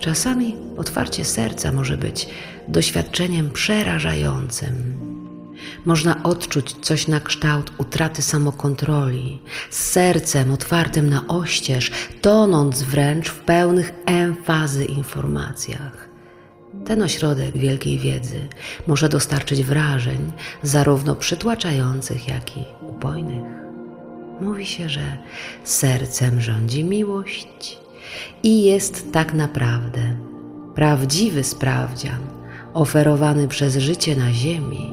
Czasami otwarcie serca może być doświadczeniem przerażającym. Można odczuć coś na kształt utraty samokontroli, z sercem otwartym na oścież, tonąc wręcz w pełnych emfazy informacjach. Ten ośrodek wielkiej wiedzy może dostarczyć wrażeń zarówno przytłaczających, jak i upojnych. Mówi się, że sercem rządzi miłość i jest tak naprawdę prawdziwy sprawdzian oferowany przez życie na Ziemi.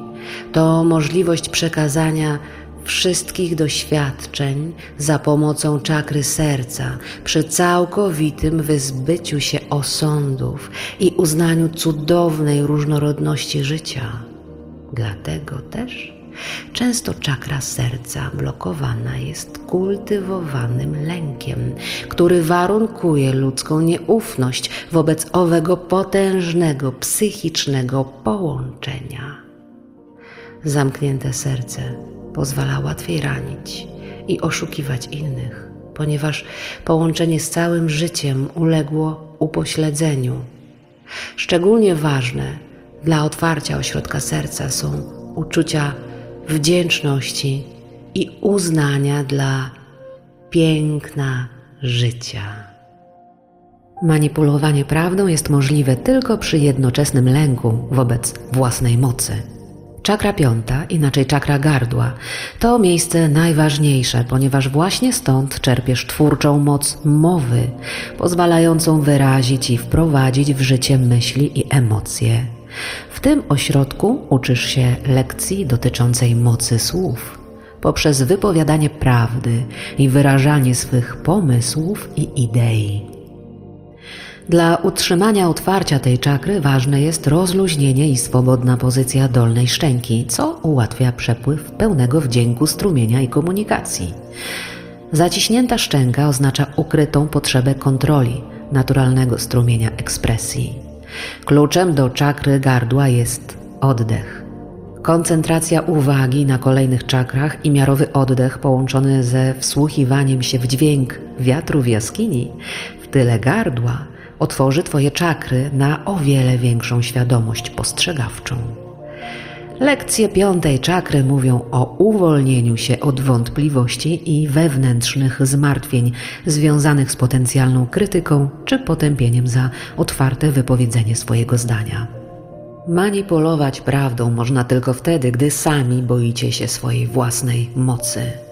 To możliwość przekazania wszystkich doświadczeń za pomocą czakry serca przy całkowitym wyzbyciu się osądów i uznaniu cudownej różnorodności życia. Dlatego też często czakra serca blokowana jest kultywowanym lękiem, który warunkuje ludzką nieufność wobec owego potężnego psychicznego połączenia. Zamknięte serce pozwala łatwiej ranić i oszukiwać innych, ponieważ połączenie z całym życiem uległo upośledzeniu. Szczególnie ważne Dla otwarcia ośrodka serca są uczucia wdzięczności i uznania dla piękna życia. Manipulowanie prawdą jest możliwe tylko przy jednoczesnym lęku wobec własnej mocy. Czakra piąta, inaczej czakra gardła, to miejsce najważniejsze, ponieważ właśnie stąd czerpiesz twórczą moc mowy, pozwalającą wyrazić i wprowadzić w życie myśli i emocje. W tym ośrodku uczysz się lekcji dotyczącej mocy słów poprzez wypowiadanie prawdy i wyrażanie swych pomysłów i idei. Dla utrzymania otwarcia tej czakry ważne jest rozluźnienie i swobodna pozycja dolnej szczęki, co ułatwia przepływ pełnego wdzięku strumienia i komunikacji. Zaciśnięta szczęka oznacza ukrytą potrzebę kontroli, naturalnego strumienia ekspresji. Kluczem do czakry gardła jest oddech. Koncentracja uwagi na kolejnych czakrach i miarowy oddech połączony ze wsłuchiwaniem się w dźwięk wiatru w jaskini w tyle gardła otworzy Twoje czakry na o wiele większą świadomość postrzegawczą. Lekcje piątej czakry mówią o uwolnieniu się od wątpliwości i wewnętrznych zmartwień związanych z potencjalną krytyką czy potępieniem za otwarte wypowiedzenie swojego zdania. Manipulować prawdą można tylko wtedy, gdy sami boicie się swojej własnej mocy.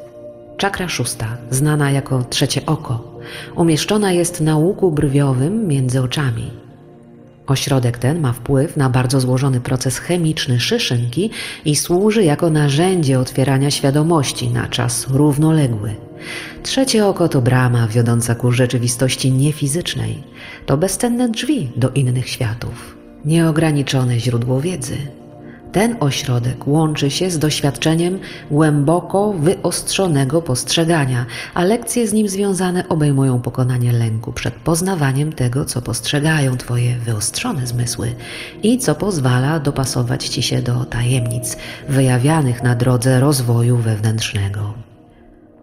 Czakra szósta, znana jako trzecie oko, umieszczona jest na łuku brwiowym między oczami. Ośrodek ten ma wpływ na bardzo złożony proces chemiczny szyszynki i służy jako narzędzie otwierania świadomości na czas równoległy. Trzecie oko to brama wiodąca ku rzeczywistości niefizycznej. To bezcenne drzwi do innych światów, nieograniczone źródło wiedzy. Ten ośrodek łączy się z doświadczeniem głęboko wyostrzonego postrzegania, a lekcje z nim związane obejmują pokonanie lęku przed poznawaniem tego, co postrzegają Twoje wyostrzone zmysły i co pozwala dopasować Ci się do tajemnic wyjawianych na drodze rozwoju wewnętrznego.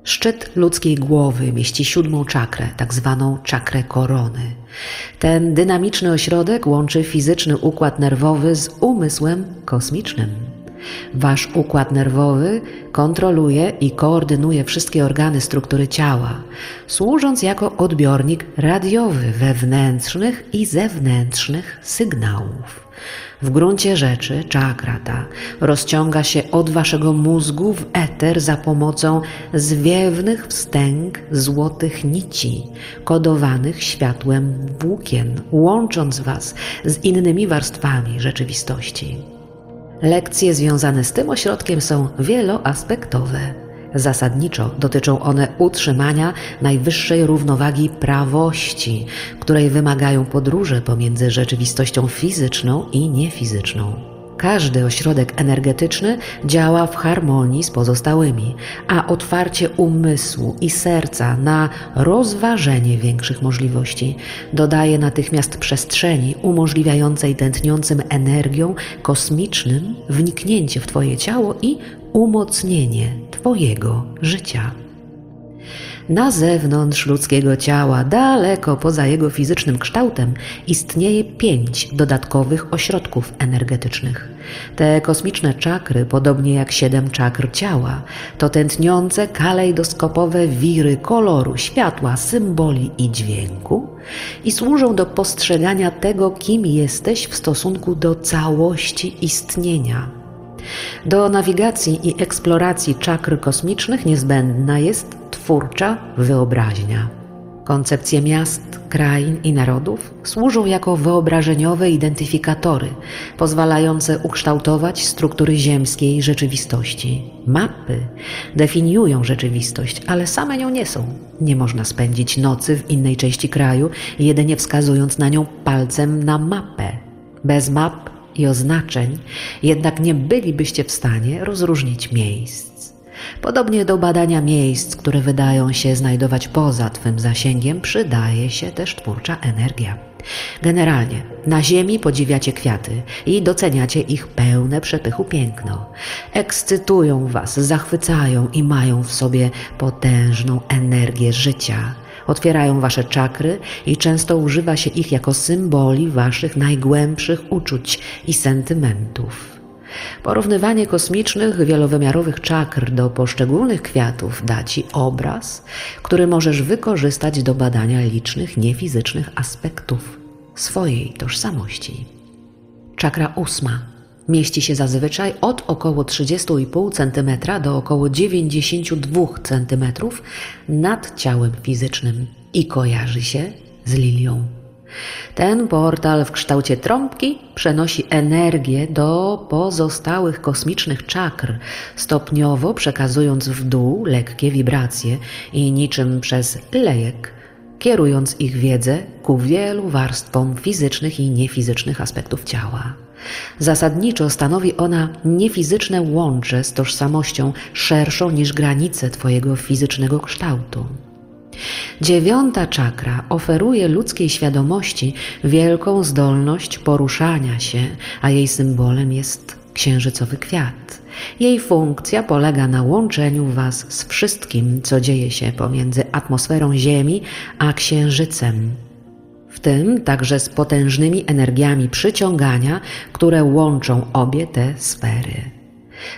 Szczyt ludzkiej głowy mieści siódmą czakrę, tak zwaną czakrę korony. Ten dynamiczny ośrodek łączy fizyczny układ nerwowy z umysłem kosmicznym. Wasz układ nerwowy kontroluje i koordynuje wszystkie organy struktury ciała, służąc jako odbiornik radiowy wewnętrznych i zewnętrznych sygnałów. W gruncie rzeczy czakra ta rozciąga się od waszego mózgu w eter za pomocą zwiewnych wstęg złotych nici, kodowanych światłem włókien, łącząc was z innymi warstwami rzeczywistości. Lekcje związane z tym ośrodkiem są wieloaspektowe. Zasadniczo dotyczą one utrzymania najwyższej równowagi prawości, której wymagają podróże pomiędzy rzeczywistością fizyczną i niefizyczną. Każdy ośrodek energetyczny działa w harmonii z pozostałymi, a otwarcie umysłu i serca na rozważenie większych możliwości dodaje natychmiast przestrzeni umożliwiającej tętniącym energią kosmicznym wniknięcie w Twoje ciało i umocnienie Twojego życia. Na zewnątrz ludzkiego ciała, daleko poza jego fizycznym kształtem, istnieje pięć dodatkowych ośrodków energetycznych. Te kosmiczne czakry, podobnie jak siedem czakr ciała, to tętniące kalejdoskopowe wiry koloru, światła, symboli i dźwięku i służą do postrzegania tego, kim jesteś w stosunku do całości istnienia do nawigacji i eksploracji czakr kosmicznych niezbędna jest twórcza wyobraźnia. Koncepcje miast, krain i narodów służą jako wyobrażeniowe identyfikatory, pozwalające ukształtować struktury ziemskiej rzeczywistości. Mapy definiują rzeczywistość, ale same nią nie są. Nie można spędzić nocy w innej części kraju, jedynie wskazując na nią palcem na mapę. Bez map i oznaczeń, jednak nie bylibyście w stanie rozróżnić miejsc. Podobnie do badania miejsc, które wydają się znajdować poza Twym zasięgiem, przydaje się też twórcza energia. Generalnie, na Ziemi podziwiacie kwiaty i doceniacie ich pełne przepychu piękno. Ekscytują Was, zachwycają i mają w sobie potężną energię życia Otwierają wasze czakry i często używa się ich jako symboli waszych najgłębszych uczuć i sentymentów. Porównywanie kosmicznych, wielowymiarowych czakr do poszczególnych kwiatów da ci obraz, który możesz wykorzystać do badania licznych niefizycznych aspektów swojej tożsamości. Czakra ósma mieści się zazwyczaj od około 30,5 cm do około 92 cm nad ciałem fizycznym i kojarzy się z lilią. Ten portal w kształcie trąbki przenosi energię do pozostałych kosmicznych czakr, stopniowo przekazując w dół lekkie wibracje i niczym przez lejek, kierując ich wiedzę ku wielu warstwom fizycznych i niefizycznych aspektów ciała. Zasadniczo stanowi ona niefizyczne łącze z tożsamością szerszą niż granice Twojego fizycznego kształtu. Dziewiąta czakra oferuje ludzkiej świadomości wielką zdolność poruszania się, a jej symbolem jest księżycowy kwiat. Jej funkcja polega na łączeniu Was z wszystkim, co dzieje się pomiędzy atmosferą Ziemi a księżycem. W tym także z potężnymi energiami przyciągania, które łączą obie te sfery.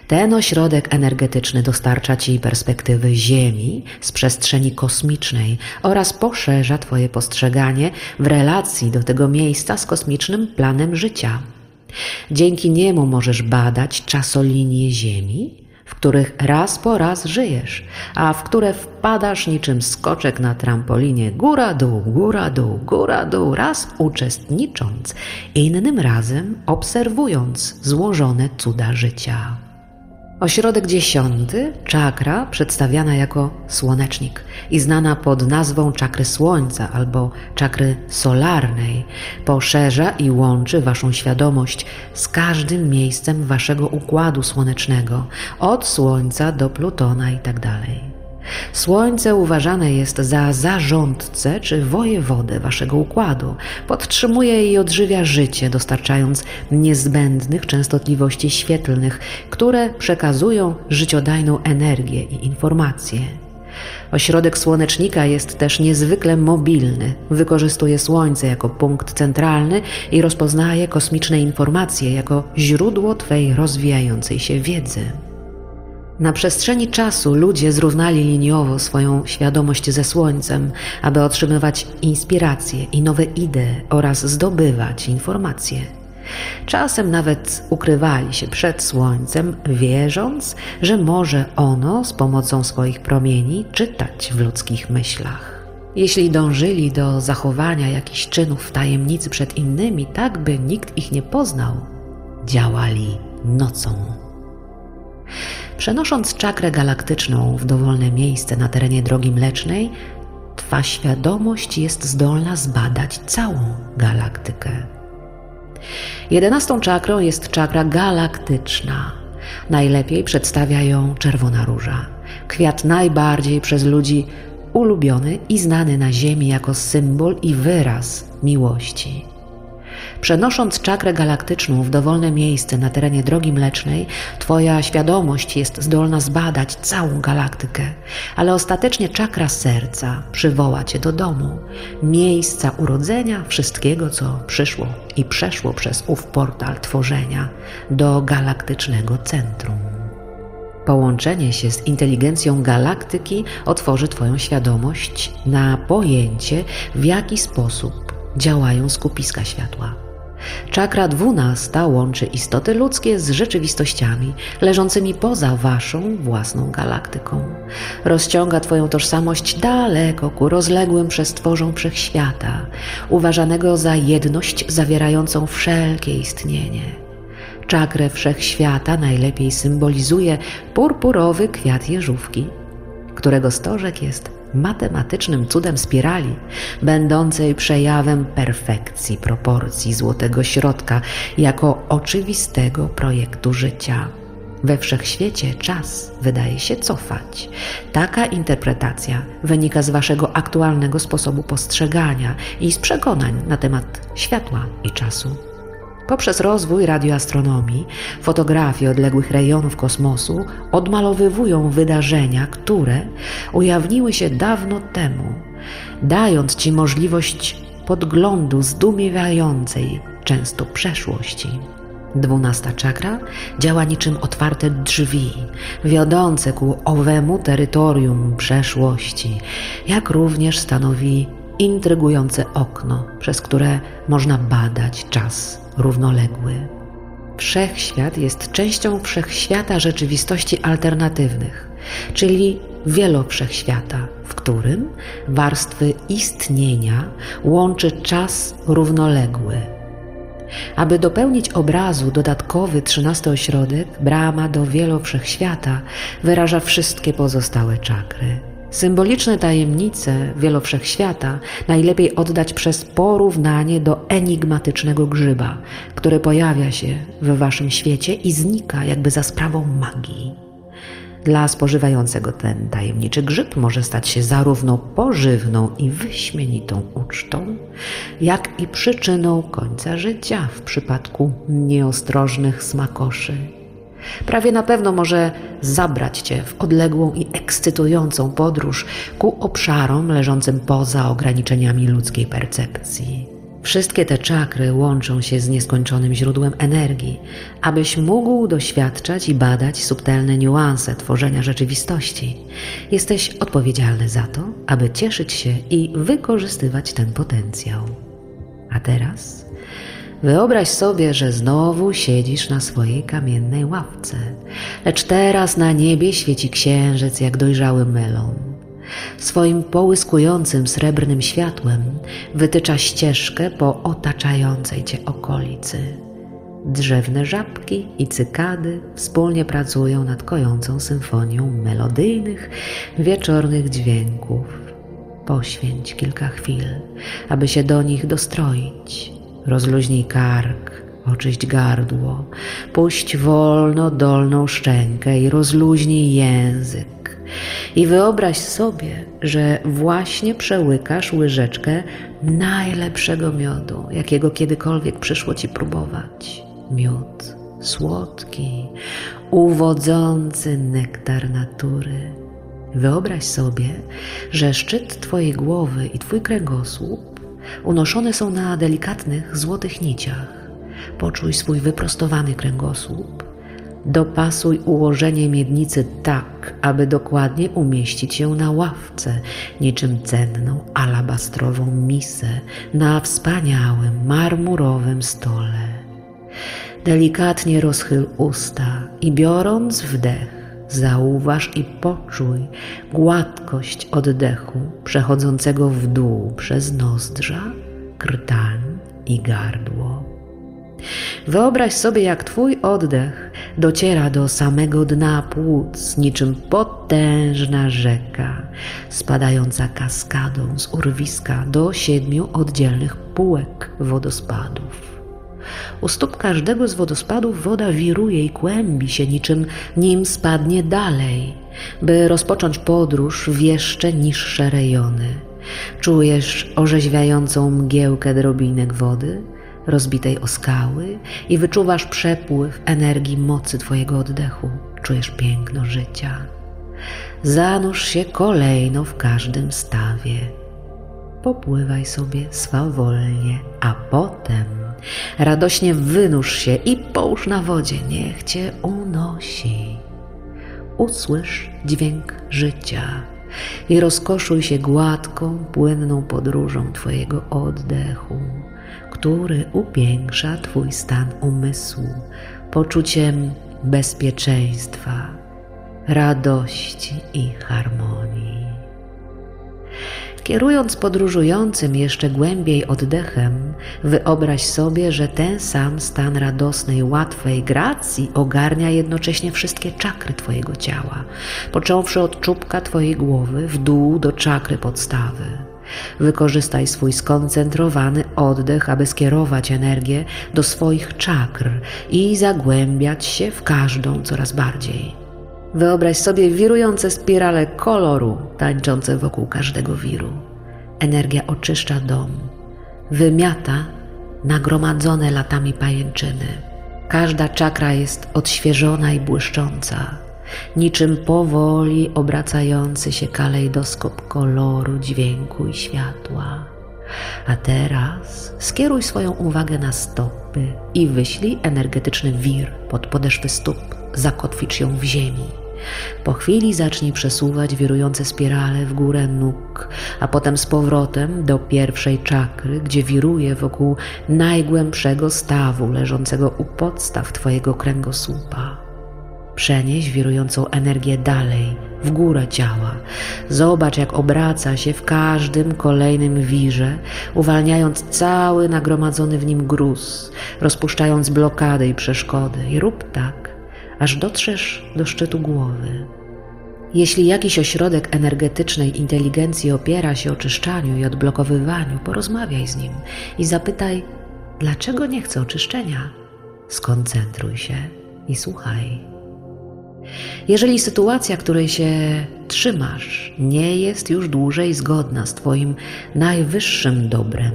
Ten ośrodek energetyczny dostarcza Ci perspektywy Ziemi z przestrzeni kosmicznej oraz poszerza Twoje postrzeganie w relacji do tego miejsca z kosmicznym planem życia. Dzięki niemu możesz badać czasolinie Ziemi, w których raz po raz żyjesz, a w które wpadasz niczym skoczek na trampolinie góra-dół, góra-dół, góra-dół, raz uczestnicząc, innym razem obserwując złożone cuda życia. Ośrodek dziesiąty, czakra, przedstawiana jako słonecznik i znana pod nazwą czakry słońca albo czakry solarnej, poszerza i łączy waszą świadomość z każdym miejscem waszego układu słonecznego, od słońca do Plutona itd. Słońce uważane jest za zarządcę czy wojewodę waszego układu. Podtrzymuje i odżywia życie, dostarczając niezbędnych częstotliwości świetlnych, które przekazują życiodajną energię i informacje. Ośrodek słonecznika jest też niezwykle mobilny, wykorzystuje Słońce jako punkt centralny i rozpoznaje kosmiczne informacje jako źródło Twej rozwijającej się wiedzy. Na przestrzeni czasu ludzie zrównali liniowo swoją świadomość ze Słońcem, aby otrzymywać inspiracje i nowe idee oraz zdobywać informacje. Czasem nawet ukrywali się przed Słońcem, wierząc, że może ono z pomocą swoich promieni czytać w ludzkich myślach. Jeśli dążyli do zachowania jakichś czynów w tajemnicy przed innymi, tak by nikt ich nie poznał, działali nocą. Przenosząc czakrę galaktyczną w dowolne miejsce na terenie drogi mlecznej, Twa świadomość jest zdolna zbadać całą galaktykę. Jedenastą czakrą jest czakra galaktyczna. Najlepiej przedstawia ją czerwona róża, kwiat najbardziej przez ludzi ulubiony i znany na Ziemi jako symbol i wyraz miłości. Przenosząc czakrę galaktyczną w dowolne miejsce na terenie drogi mlecznej, Twoja świadomość jest zdolna zbadać całą galaktykę, ale ostatecznie czakra serca przywoła Cię do domu, miejsca urodzenia wszystkiego, co przyszło i przeszło przez ów portal tworzenia do galaktycznego centrum. Połączenie się z inteligencją galaktyki otworzy Twoją świadomość na pojęcie, w jaki sposób działają skupiska światła. Czakra dwunasta łączy istoty ludzkie z rzeczywistościami leżącymi poza waszą własną galaktyką. Rozciąga twoją tożsamość daleko ku rozległym przestworzom wszechświata, uważanego za jedność zawierającą wszelkie istnienie. Czakrę wszechświata najlepiej symbolizuje purpurowy kwiat jeżówki, którego stożek jest matematycznym cudem spirali, będącej przejawem perfekcji proporcji złotego środka jako oczywistego projektu życia. We wszechświecie czas wydaje się cofać. Taka interpretacja wynika z waszego aktualnego sposobu postrzegania i z przekonań na temat światła i czasu. Poprzez rozwój radioastronomii, fotografie odległych rejonów kosmosu odmalowywują wydarzenia, które ujawniły się dawno temu, dając ci możliwość podglądu zdumiewającej często przeszłości. Dwunasta czakra działa niczym otwarte drzwi, wiodące ku owemu terytorium przeszłości, jak również stanowi intrygujące okno, przez które można badać czas równoległy. Wszechświat jest częścią wszechświata rzeczywistości alternatywnych, czyli wielowszechświata, w którym warstwy istnienia łączy czas równoległy. Aby dopełnić obrazu dodatkowy trzynasty ośrodek, brama do wielowszechświata wyraża wszystkie pozostałe czakry. Symboliczne tajemnice wielowszechświata najlepiej oddać przez porównanie do enigmatycznego grzyba, który pojawia się w waszym świecie i znika jakby za sprawą magii. Dla spożywającego ten tajemniczy grzyb może stać się zarówno pożywną i wyśmienitą ucztą, jak i przyczyną końca życia w przypadku nieostrożnych smakoszy. Prawie na pewno może zabrać cię w odległą i ekscytującą podróż ku obszarom leżącym poza ograniczeniami ludzkiej percepcji. Wszystkie te czakry łączą się z nieskończonym źródłem energii, abyś mógł doświadczać i badać subtelne niuanse tworzenia rzeczywistości. Jesteś odpowiedzialny za to, aby cieszyć się i wykorzystywać ten potencjał. A teraz wyobraź sobie, że znowu siedzisz na swojej kamiennej ławce, lecz teraz na niebie świeci księżyc jak dojrzały melon. Swoim połyskującym srebrnym światłem wytycza ścieżkę po otaczającej cię okolicy. Drzewne żabki i cykady wspólnie pracują nad kojącą symfonią melodyjnych, wieczornych dźwięków. Poświęć kilka chwil, aby się do nich dostroić. Rozluźnij kark, oczyść gardło, puść wolno dolną szczękę i rozluźnij język i wyobraź sobie, że właśnie przełykasz łyżeczkę najlepszego miodu, jakiego kiedykolwiek przyszło ci próbować. Miód słodki, uwodzący nektar natury. Wyobraź sobie, że szczyt Twojej głowy i Twój kręgosłup unoszone są na delikatnych złotych niciach. Poczuj swój wyprostowany kręgosłup Dopasuj ułożenie miednicy tak, aby dokładnie umieścić ją na ławce, niczym cenną alabastrową misę na wspaniałym marmurowym stole. Delikatnie rozchyl usta i biorąc wdech, zauważ i poczuj gładkość oddechu przechodzącego w dół przez nozdrza, krtań i gardło. Wyobraź sobie, jak Twój oddech dociera do samego dna płuc, niczym potężna rzeka, spadająca kaskadą z urwiska do siedmiu oddzielnych półek wodospadów. U stóp każdego z wodospadów woda wiruje i kłębi się niczym nim spadnie dalej, by rozpocząć podróż w jeszcze niższe rejony. Czujesz orzeźwiającą mgiełkę drobinek wody, rozbitej o skały i wyczuwasz przepływ energii mocy Twojego oddechu. Czujesz piękno życia. Zanurz się kolejno w każdym stawie. Popływaj sobie swawolnie, a potem radośnie wynurz się i połóż na wodzie, niech Cię unosi. Usłysz dźwięk życia i rozkoszuj się gładką, płynną podróżą Twojego oddechu który upiększa Twój stan umysłu poczuciem bezpieczeństwa, radości i harmonii. Kierując podróżującym jeszcze głębiej oddechem, wyobraź sobie, że ten sam stan radosnej, łatwej gracji ogarnia jednocześnie wszystkie czakry Twojego ciała, począwszy od czubka Twojej głowy w dół do czakry podstawy. Wykorzystaj swój skoncentrowany oddech, aby skierować energię do swoich czakr i zagłębiać się w każdą coraz bardziej. Wyobraź sobie wirujące spirale koloru tańczące wokół każdego wiru. Energia oczyszcza dom, wymiata nagromadzone latami pajęczyny. Każda czakra jest odświeżona i błyszcząca, niczym powoli obracający się kalejdoskop koloru, dźwięku i światła. A teraz skieruj swoją uwagę na stopy i wyślij energetyczny wir pod podeszwy stóp, zakotwicz ją w ziemi. Po chwili zacznij przesuwać wirujące spirale w górę nóg, a potem z powrotem do pierwszej czakry, gdzie wiruje wokół najgłębszego stawu leżącego u podstaw Twojego kręgosłupa. Przenieś wirującą energię dalej, w górę ciała. Zobacz, jak obraca się w każdym kolejnym wirze, uwalniając cały nagromadzony w nim gruz, rozpuszczając blokady i przeszkody. I rób tak, aż dotrzesz do szczytu głowy. Jeśli jakiś ośrodek energetycznej inteligencji opiera się oczyszczaniu i odblokowywaniu, porozmawiaj z nim i zapytaj, dlaczego nie chce oczyszczenia. Skoncentruj się i słuchaj. Jeżeli sytuacja, której się trzymasz, nie jest już dłużej zgodna z Twoim najwyższym dobrem,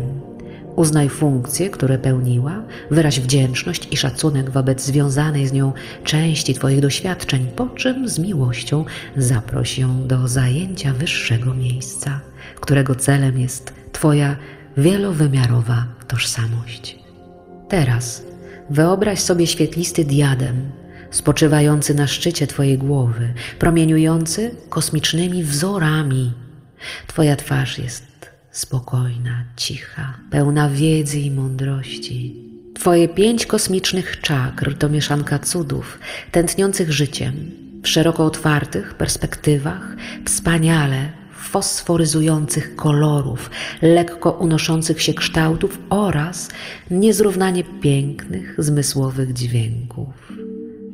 uznaj funkcje, które pełniła, wyraź wdzięczność i szacunek wobec związanej z nią części Twoich doświadczeń, po czym z miłością zaproś ją do zajęcia wyższego miejsca, którego celem jest Twoja wielowymiarowa tożsamość. Teraz wyobraź sobie świetlisty diadem, spoczywający na szczycie Twojej głowy, promieniujący kosmicznymi wzorami. Twoja twarz jest spokojna, cicha, pełna wiedzy i mądrości. Twoje pięć kosmicznych czakr to mieszanka cudów, tętniących życiem, w szeroko otwartych perspektywach, wspaniale fosforyzujących kolorów, lekko unoszących się kształtów oraz niezrównanie pięknych, zmysłowych dźwięków.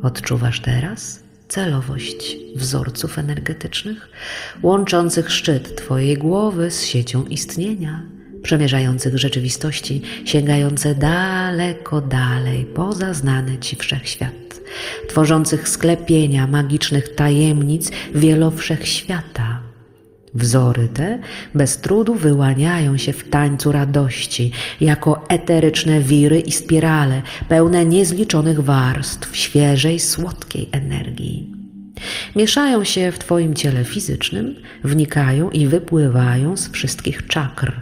Odczuwasz teraz celowość wzorców energetycznych, łączących szczyt Twojej głowy z siecią istnienia, przemierzających rzeczywistości, sięgające daleko dalej poza znany Ci wszechświat, tworzących sklepienia magicznych tajemnic wielowszechświata Wzory te bez trudu wyłaniają się w tańcu radości, jako eteryczne wiry i spirale, pełne niezliczonych warstw świeżej, słodkiej energii. Mieszają się w Twoim ciele fizycznym, wnikają i wypływają z wszystkich czakr.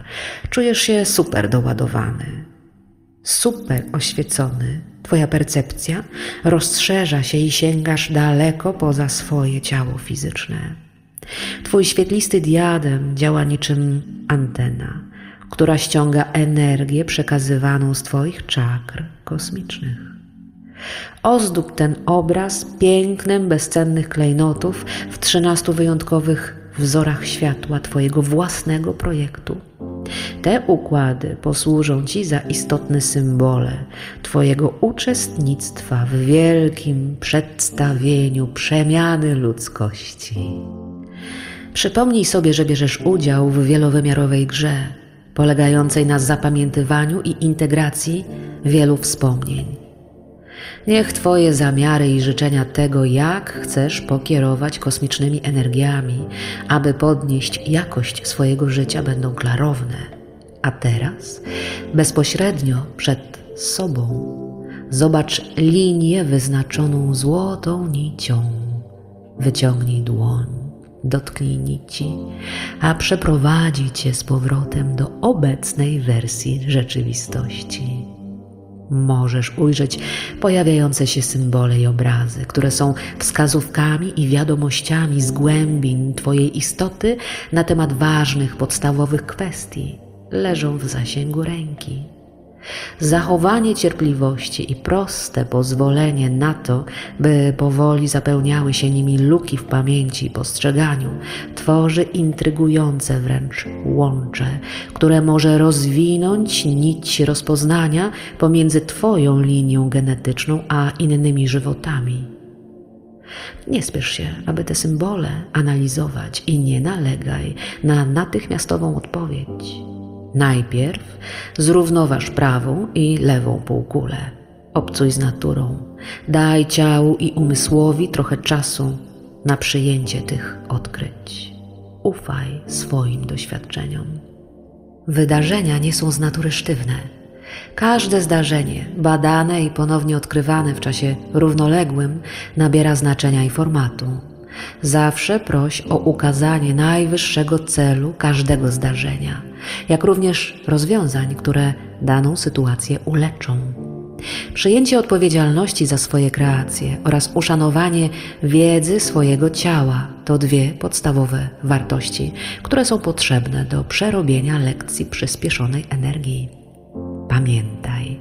Czujesz się super doładowany, super oświecony. Twoja percepcja rozszerza się i sięgasz daleko poza swoje ciało fizyczne. Twój świetlisty diadem działa niczym antena, która ściąga energię przekazywaną z Twoich czakr kosmicznych. Ozdób ten obraz pięknem bezcennych klejnotów w trzynastu wyjątkowych wzorach światła Twojego własnego projektu. Te układy posłużą Ci za istotne symbole Twojego uczestnictwa w wielkim przedstawieniu przemiany ludzkości. Przypomnij sobie, że bierzesz udział w wielowymiarowej grze, polegającej na zapamiętywaniu i integracji wielu wspomnień. Niech Twoje zamiary i życzenia tego, jak chcesz pokierować kosmicznymi energiami, aby podnieść jakość swojego życia, będą klarowne. A teraz, bezpośrednio przed sobą, zobacz linię wyznaczoną złotą nicią. Wyciągnij dłoń dotknij nici, a przeprowadzi cię z powrotem do obecnej wersji rzeczywistości. Możesz ujrzeć pojawiające się symbole i obrazy, które są wskazówkami i wiadomościami z głębin Twojej istoty na temat ważnych, podstawowych kwestii. Leżą w zasięgu ręki. Zachowanie cierpliwości i proste pozwolenie na to, by powoli zapełniały się nimi luki w pamięci i postrzeganiu, tworzy intrygujące wręcz łącze, które może rozwinąć nić rozpoznania pomiędzy Twoją linią genetyczną a innymi żywotami. Nie spiesz się, aby te symbole analizować i nie nalegaj na natychmiastową odpowiedź. Najpierw zrównoważ prawą i lewą półkulę. Obcuj z naturą. Daj ciału i umysłowi trochę czasu na przyjęcie tych odkryć. Ufaj swoim doświadczeniom. Wydarzenia nie są z natury sztywne. Każde zdarzenie, badane i ponownie odkrywane w czasie równoległym, nabiera znaczenia i formatu. Zawsze proś o ukazanie najwyższego celu każdego zdarzenia, jak również rozwiązań, które daną sytuację uleczą. Przyjęcie odpowiedzialności za swoje kreacje oraz uszanowanie wiedzy swojego ciała to dwie podstawowe wartości, które są potrzebne do przerobienia lekcji przyspieszonej energii. Pamiętaj,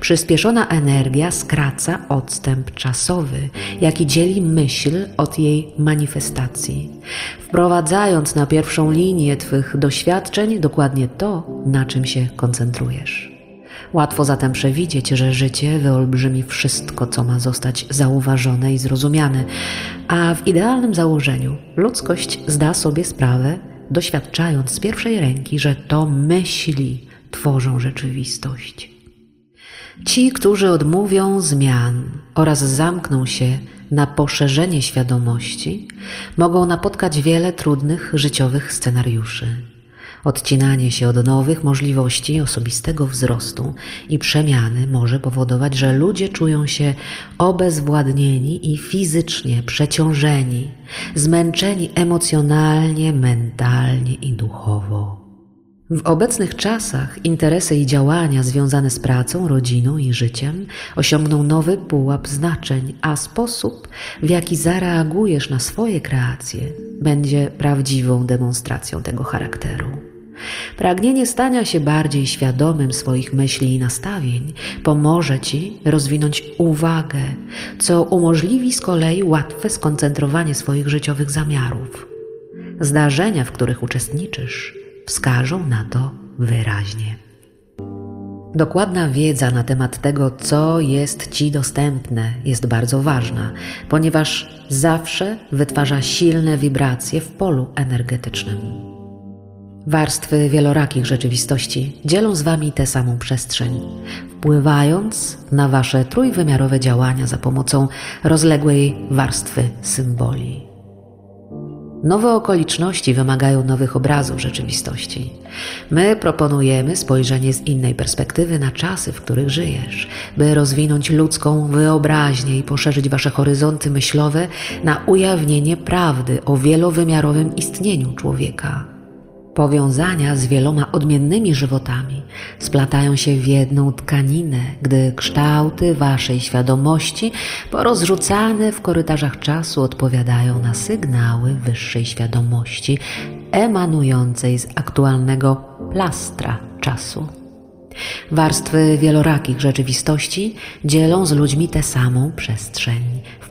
przyspieszona energia skraca odstęp czasowy, jaki dzieli myśl od jej manifestacji, wprowadzając na pierwszą linię Twych doświadczeń dokładnie to, na czym się koncentrujesz. Łatwo zatem przewidzieć, że życie wyolbrzymi wszystko, co ma zostać zauważone i zrozumiane, a w idealnym założeniu ludzkość zda sobie sprawę, doświadczając z pierwszej ręki, że to myśli tworzą rzeczywistość. Ci, którzy odmówią zmian oraz zamkną się na poszerzenie świadomości, mogą napotkać wiele trudnych życiowych scenariuszy. Odcinanie się od nowych możliwości osobistego wzrostu i przemiany może powodować, że ludzie czują się obezwładnieni i fizycznie przeciążeni, zmęczeni emocjonalnie, mentalnie i duchowo. W obecnych czasach interesy i działania związane z pracą, rodziną i życiem osiągną nowy pułap znaczeń, a sposób, w jaki zareagujesz na swoje kreacje, będzie prawdziwą demonstracją tego charakteru. Pragnienie stania się bardziej świadomym swoich myśli i nastawień pomoże Ci rozwinąć uwagę, co umożliwi z kolei łatwe skoncentrowanie swoich życiowych zamiarów. Zdarzenia, w których uczestniczysz, wskażą na to wyraźnie. Dokładna wiedza na temat tego, co jest Ci dostępne, jest bardzo ważna, ponieważ zawsze wytwarza silne wibracje w polu energetycznym. Warstwy wielorakich rzeczywistości dzielą z Wami tę samą przestrzeń, wpływając na Wasze trójwymiarowe działania za pomocą rozległej warstwy symboli. Nowe okoliczności wymagają nowych obrazów rzeczywistości. My proponujemy spojrzenie z innej perspektywy na czasy, w których żyjesz, by rozwinąć ludzką wyobraźnię i poszerzyć wasze horyzonty myślowe na ujawnienie prawdy o wielowymiarowym istnieniu człowieka. Powiązania z wieloma odmiennymi żywotami splatają się w jedną tkaninę, gdy kształty waszej świadomości, porozrzucane w korytarzach czasu, odpowiadają na sygnały wyższej świadomości emanującej z aktualnego plastra czasu. Warstwy wielorakich rzeczywistości dzielą z ludźmi tę samą przestrzeń,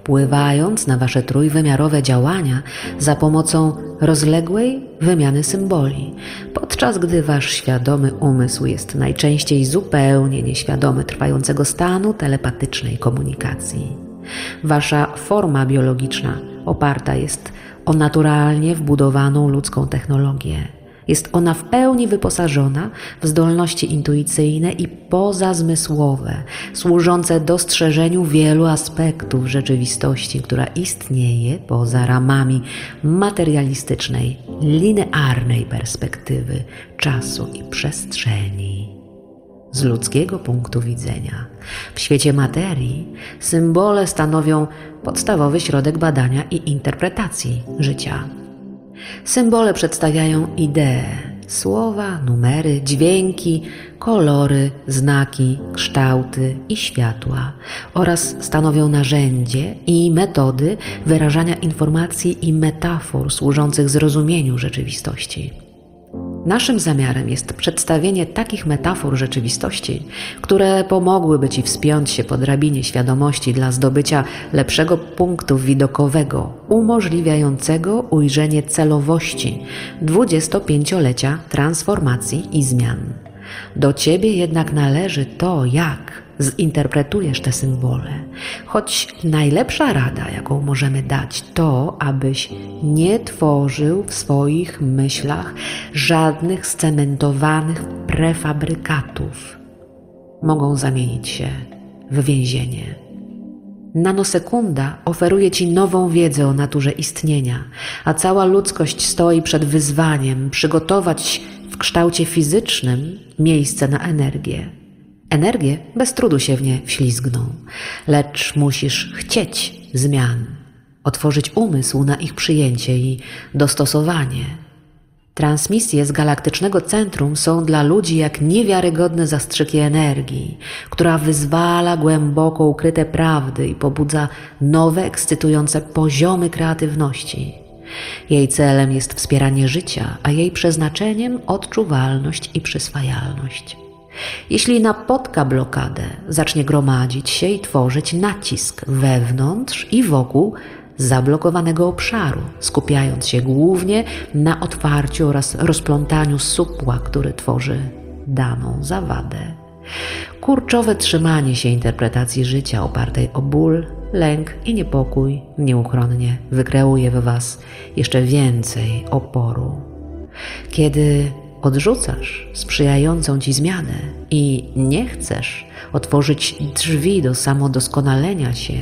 wpływając na wasze trójwymiarowe działania za pomocą rozległej wymiany symboli, podczas gdy wasz świadomy umysł jest najczęściej zupełnie nieświadomy trwającego stanu telepatycznej komunikacji. Wasza forma biologiczna oparta jest o naturalnie wbudowaną ludzką technologię jest ona w pełni wyposażona w zdolności intuicyjne i pozazmysłowe, służące dostrzeżeniu wielu aspektów rzeczywistości, która istnieje poza ramami materialistycznej, linearnej perspektywy czasu i przestrzeni. Z ludzkiego punktu widzenia, w świecie materii, symbole stanowią podstawowy środek badania i interpretacji życia Symbole przedstawiają idee, słowa, numery, dźwięki, kolory, znaki, kształty i światła oraz stanowią narzędzie i metody wyrażania informacji i metafor służących zrozumieniu rzeczywistości. Naszym zamiarem jest przedstawienie takich metafor rzeczywistości, które pomogłyby Ci wspiąć się po drabinie świadomości dla zdobycia lepszego punktu widokowego, umożliwiającego ujrzenie celowości 25-lecia transformacji i zmian. Do Ciebie jednak należy to, jak zinterpretujesz te symbole. Choć najlepsza rada, jaką możemy dać, to, abyś nie tworzył w swoich myślach żadnych scementowanych prefabrykatów. Mogą zamienić się w więzienie. Nanosekunda oferuje Ci nową wiedzę o naturze istnienia, a cała ludzkość stoi przed wyzwaniem przygotować w kształcie fizycznym miejsce na energię Energie bez trudu się w nie wślizgną, lecz musisz chcieć zmian, otworzyć umysł na ich przyjęcie i dostosowanie. Transmisje z galaktycznego centrum są dla ludzi jak niewiarygodne zastrzyki energii, która wyzwala głęboko ukryte prawdy i pobudza nowe, ekscytujące poziomy kreatywności. Jej celem jest wspieranie życia, a jej przeznaczeniem odczuwalność i przyswajalność. Jeśli napotka blokadę, zacznie gromadzić się i tworzyć nacisk wewnątrz i wokół zablokowanego obszaru, skupiając się głównie na otwarciu oraz rozplątaniu supła, który tworzy daną zawadę. Kurczowe trzymanie się interpretacji życia opartej o ból, lęk i niepokój nieuchronnie wykreuje we Was jeszcze więcej oporu. Kiedy odrzucasz sprzyjającą ci zmianę i nie chcesz otworzyć drzwi do samodoskonalenia się,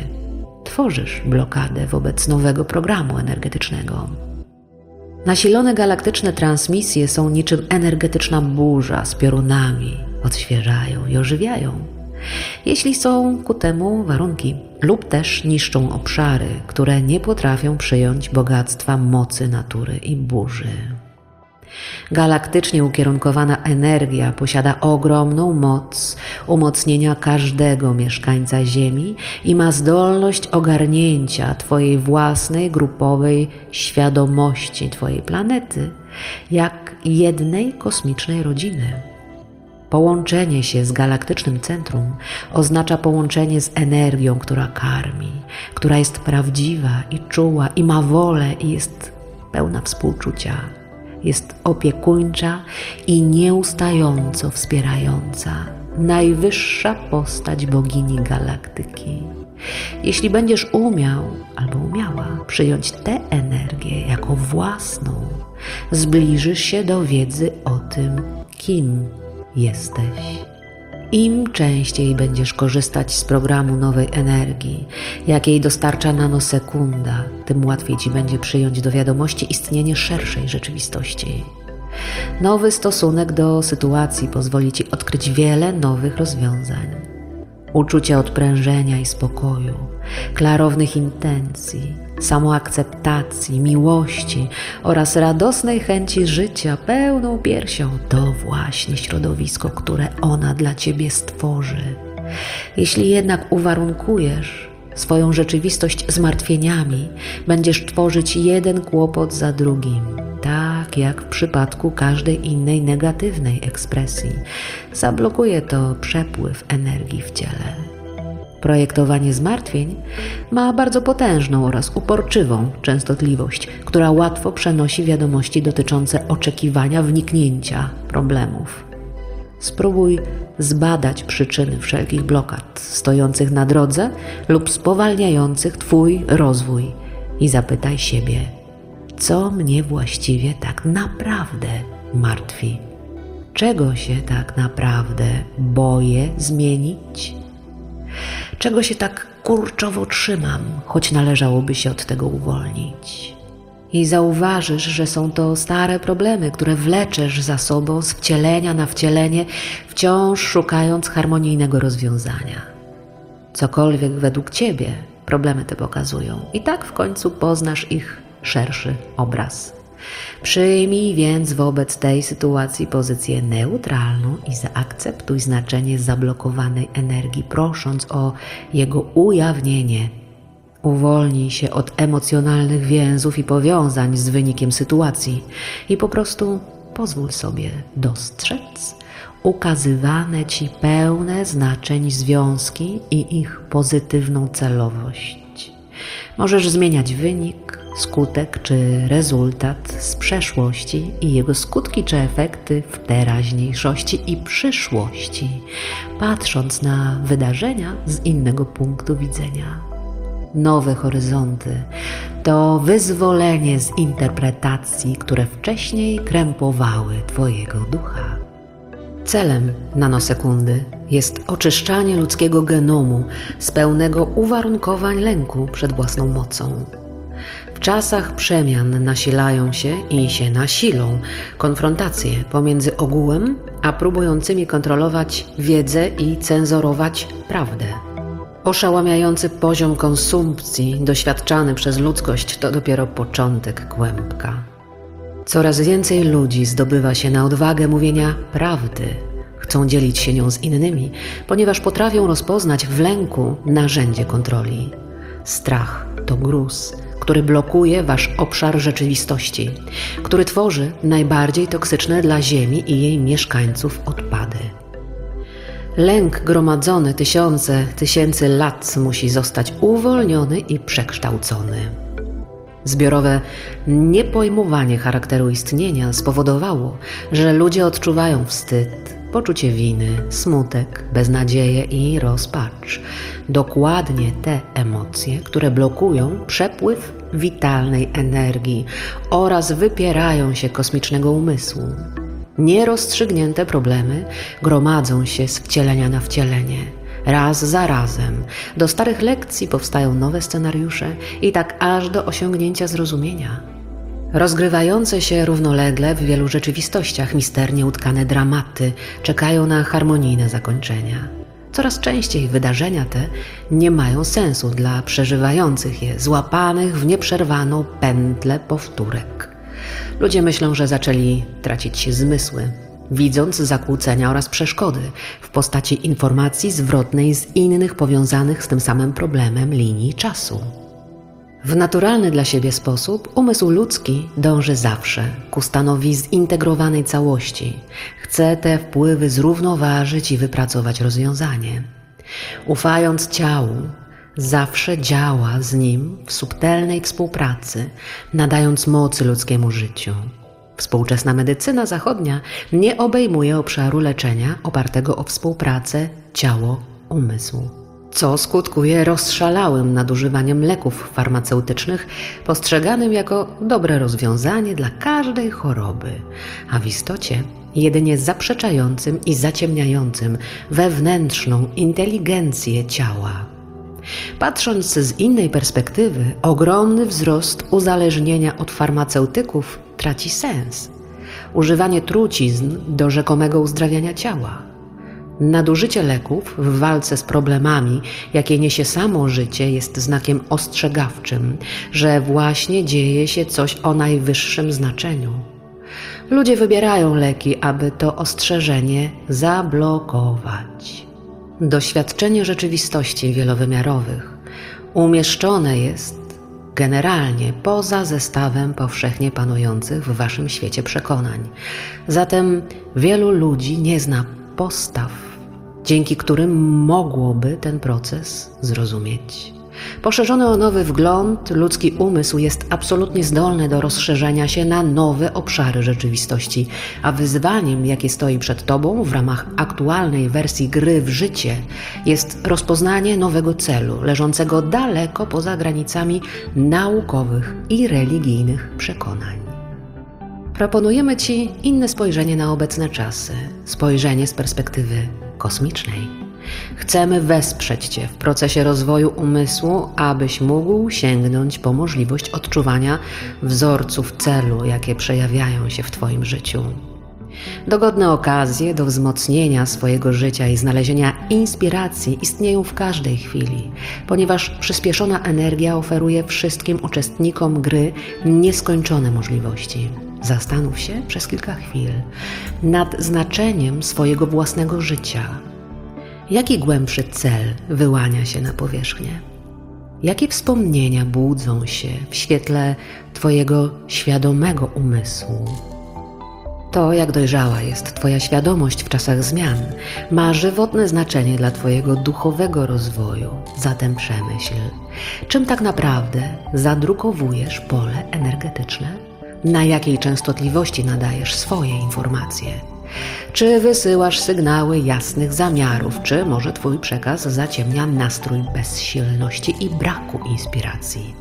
tworzysz blokadę wobec nowego programu energetycznego. Nasilone galaktyczne transmisje są niczym energetyczna burza z piorunami, odświeżają i ożywiają. Jeśli są ku temu warunki, lub też niszczą obszary, które nie potrafią przyjąć bogactwa mocy natury i burzy. Galaktycznie ukierunkowana energia posiada ogromną moc umocnienia każdego mieszkańca Ziemi i ma zdolność ogarnięcia Twojej własnej grupowej świadomości Twojej planety, jak jednej kosmicznej rodziny. Połączenie się z galaktycznym centrum oznacza połączenie z energią, która karmi, która jest prawdziwa i czuła i ma wolę i jest pełna współczucia jest opiekuńcza i nieustająco wspierająca, najwyższa postać bogini galaktyki. Jeśli będziesz umiał albo umiała przyjąć tę energię jako własną, zbliżysz się do wiedzy o tym, kim jesteś. Im częściej będziesz korzystać z programu nowej energii, jakiej dostarcza nanosekunda, tym łatwiej ci będzie przyjąć do wiadomości istnienie szerszej rzeczywistości. Nowy stosunek do sytuacji pozwoli ci odkryć wiele nowych rozwiązań. Uczucie odprężenia i spokoju, klarownych intencji, samoakceptacji, miłości oraz radosnej chęci życia pełną piersią to właśnie środowisko, które ona dla ciebie stworzy. Jeśli jednak uwarunkujesz swoją rzeczywistość zmartwieniami, będziesz tworzyć jeden kłopot za drugim, tak jak w przypadku każdej innej negatywnej ekspresji. Zablokuje to przepływ energii w ciele. Projektowanie zmartwień ma bardzo potężną oraz uporczywą częstotliwość, która łatwo przenosi wiadomości dotyczące oczekiwania wniknięcia problemów. Spróbuj zbadać przyczyny wszelkich blokad stojących na drodze lub spowalniających Twój rozwój i zapytaj siebie, co mnie właściwie tak naprawdę martwi? Czego się tak naprawdę boję zmienić? Czego się tak kurczowo trzymam, choć należałoby się od tego uwolnić? I zauważysz, że są to stare problemy, które wleczesz za sobą z wcielenia na wcielenie, wciąż szukając harmonijnego rozwiązania. Cokolwiek według ciebie problemy te pokazują, i tak w końcu poznasz ich szerszy obraz. Przyjmij więc wobec tej sytuacji pozycję neutralną i zaakceptuj znaczenie zablokowanej energii, prosząc o jego ujawnienie. Uwolnij się od emocjonalnych więzów i powiązań z wynikiem sytuacji i po prostu pozwól sobie dostrzec ukazywane ci pełne znaczeń związki i ich pozytywną celowość. Możesz zmieniać wynik, skutek czy rezultat z przeszłości i jego skutki czy efekty w teraźniejszości i przyszłości, patrząc na wydarzenia z innego punktu widzenia. Nowe horyzonty to wyzwolenie z interpretacji, które wcześniej krępowały Twojego ducha. Celem nanosekundy jest oczyszczanie ludzkiego genomu z pełnego uwarunkowań lęku przed własną mocą W czasach przemian nasilają się i się nasilą konfrontacje pomiędzy ogółem a próbującymi kontrolować wiedzę i cenzurować prawdę. Oszałamiający poziom konsumpcji doświadczany przez ludzkość to dopiero początek kłębka. Coraz więcej ludzi zdobywa się na odwagę mówienia prawdy. Chcą dzielić się nią z innymi, ponieważ potrafią rozpoznać w lęku narzędzie kontroli. Strach to gruz, który blokuje wasz obszar rzeczywistości, który tworzy najbardziej toksyczne dla Ziemi i jej mieszkańców odpady. Lęk gromadzony tysiące, tysięcy lat musi zostać uwolniony i przekształcony. Zbiorowe niepojmowanie charakteru istnienia spowodowało, że ludzie odczuwają wstyd, poczucie winy, smutek, beznadzieję i rozpacz. Dokładnie te emocje, które blokują przepływ witalnej energii oraz wypierają się kosmicznego umysłu. Nierozstrzygnięte problemy gromadzą się z wcielenia na wcielenie. Raz za razem do starych lekcji powstają nowe scenariusze i tak aż do osiągnięcia zrozumienia. Rozgrywające się równolegle w wielu rzeczywistościach misternie utkane dramaty czekają na harmonijne zakończenia. Coraz częściej wydarzenia te nie mają sensu dla przeżywających je, złapanych w nieprzerwaną pętlę powtórek. Ludzie myślą, że zaczęli tracić zmysły, widząc zakłócenia oraz przeszkody w postaci informacji zwrotnej z innych powiązanych z tym samym problemem linii czasu. W naturalny dla siebie sposób umysł ludzki dąży zawsze ku stanowi zintegrowanej całości. Chce te wpływy zrównoważyć i wypracować rozwiązanie. Ufając ciału, zawsze działa z nim w subtelnej współpracy, nadając mocy ludzkiemu życiu. Współczesna medycyna zachodnia nie obejmuje obszaru leczenia opartego o współpracę ciało-umysł, co skutkuje rozszalałym nadużywaniem leków farmaceutycznych, postrzeganym jako dobre rozwiązanie dla każdej choroby, a w istocie jedynie zaprzeczającym i zaciemniającym wewnętrzną inteligencję ciała. Patrząc z innej perspektywy, ogromny wzrost uzależnienia od farmaceutyków traci sens. Używanie trucizn do rzekomego uzdrawiania ciała. Nadużycie leków w walce z problemami, jakie niesie samo życie, jest znakiem ostrzegawczym, że właśnie dzieje się coś o najwyższym znaczeniu. Ludzie wybierają leki, aby to ostrzeżenie zablokować. Doświadczenie rzeczywistości wielowymiarowych umieszczone jest generalnie poza zestawem powszechnie panujących w waszym świecie przekonań. Zatem wielu ludzi nie zna postaw, dzięki którym mogłoby ten proces zrozumieć. Poszerzony o nowy wgląd, ludzki umysł jest absolutnie zdolny do rozszerzenia się na nowe obszary rzeczywistości, a wyzwaniem, jakie stoi przed Tobą w ramach aktualnej wersji gry w życie, jest rozpoznanie nowego celu, leżącego daleko poza granicami naukowych i religijnych przekonań. Proponujemy Ci inne spojrzenie na obecne czasy, spojrzenie z perspektywy kosmicznej. Chcemy wesprzeć Cię w procesie rozwoju umysłu, abyś mógł sięgnąć po możliwość odczuwania wzorców celu, jakie przejawiają się w Twoim życiu. Dogodne okazje do wzmocnienia swojego życia i znalezienia inspiracji istnieją w każdej chwili, ponieważ przyspieszona energia oferuje wszystkim uczestnikom gry nieskończone możliwości. Zastanów się przez kilka chwil nad znaczeniem swojego własnego życia Jaki głębszy cel wyłania się na powierzchnię? Jakie wspomnienia budzą się w świetle Twojego świadomego umysłu? To, jak dojrzała jest Twoja świadomość w czasach zmian, ma żywotne znaczenie dla Twojego duchowego rozwoju. Zatem przemyśl, czym tak naprawdę zadrukowujesz pole energetyczne? Na jakiej częstotliwości nadajesz swoje informacje? Czy wysyłasz sygnały jasnych zamiarów, czy może Twój przekaz zaciemnia nastrój bezsilności i braku inspiracji?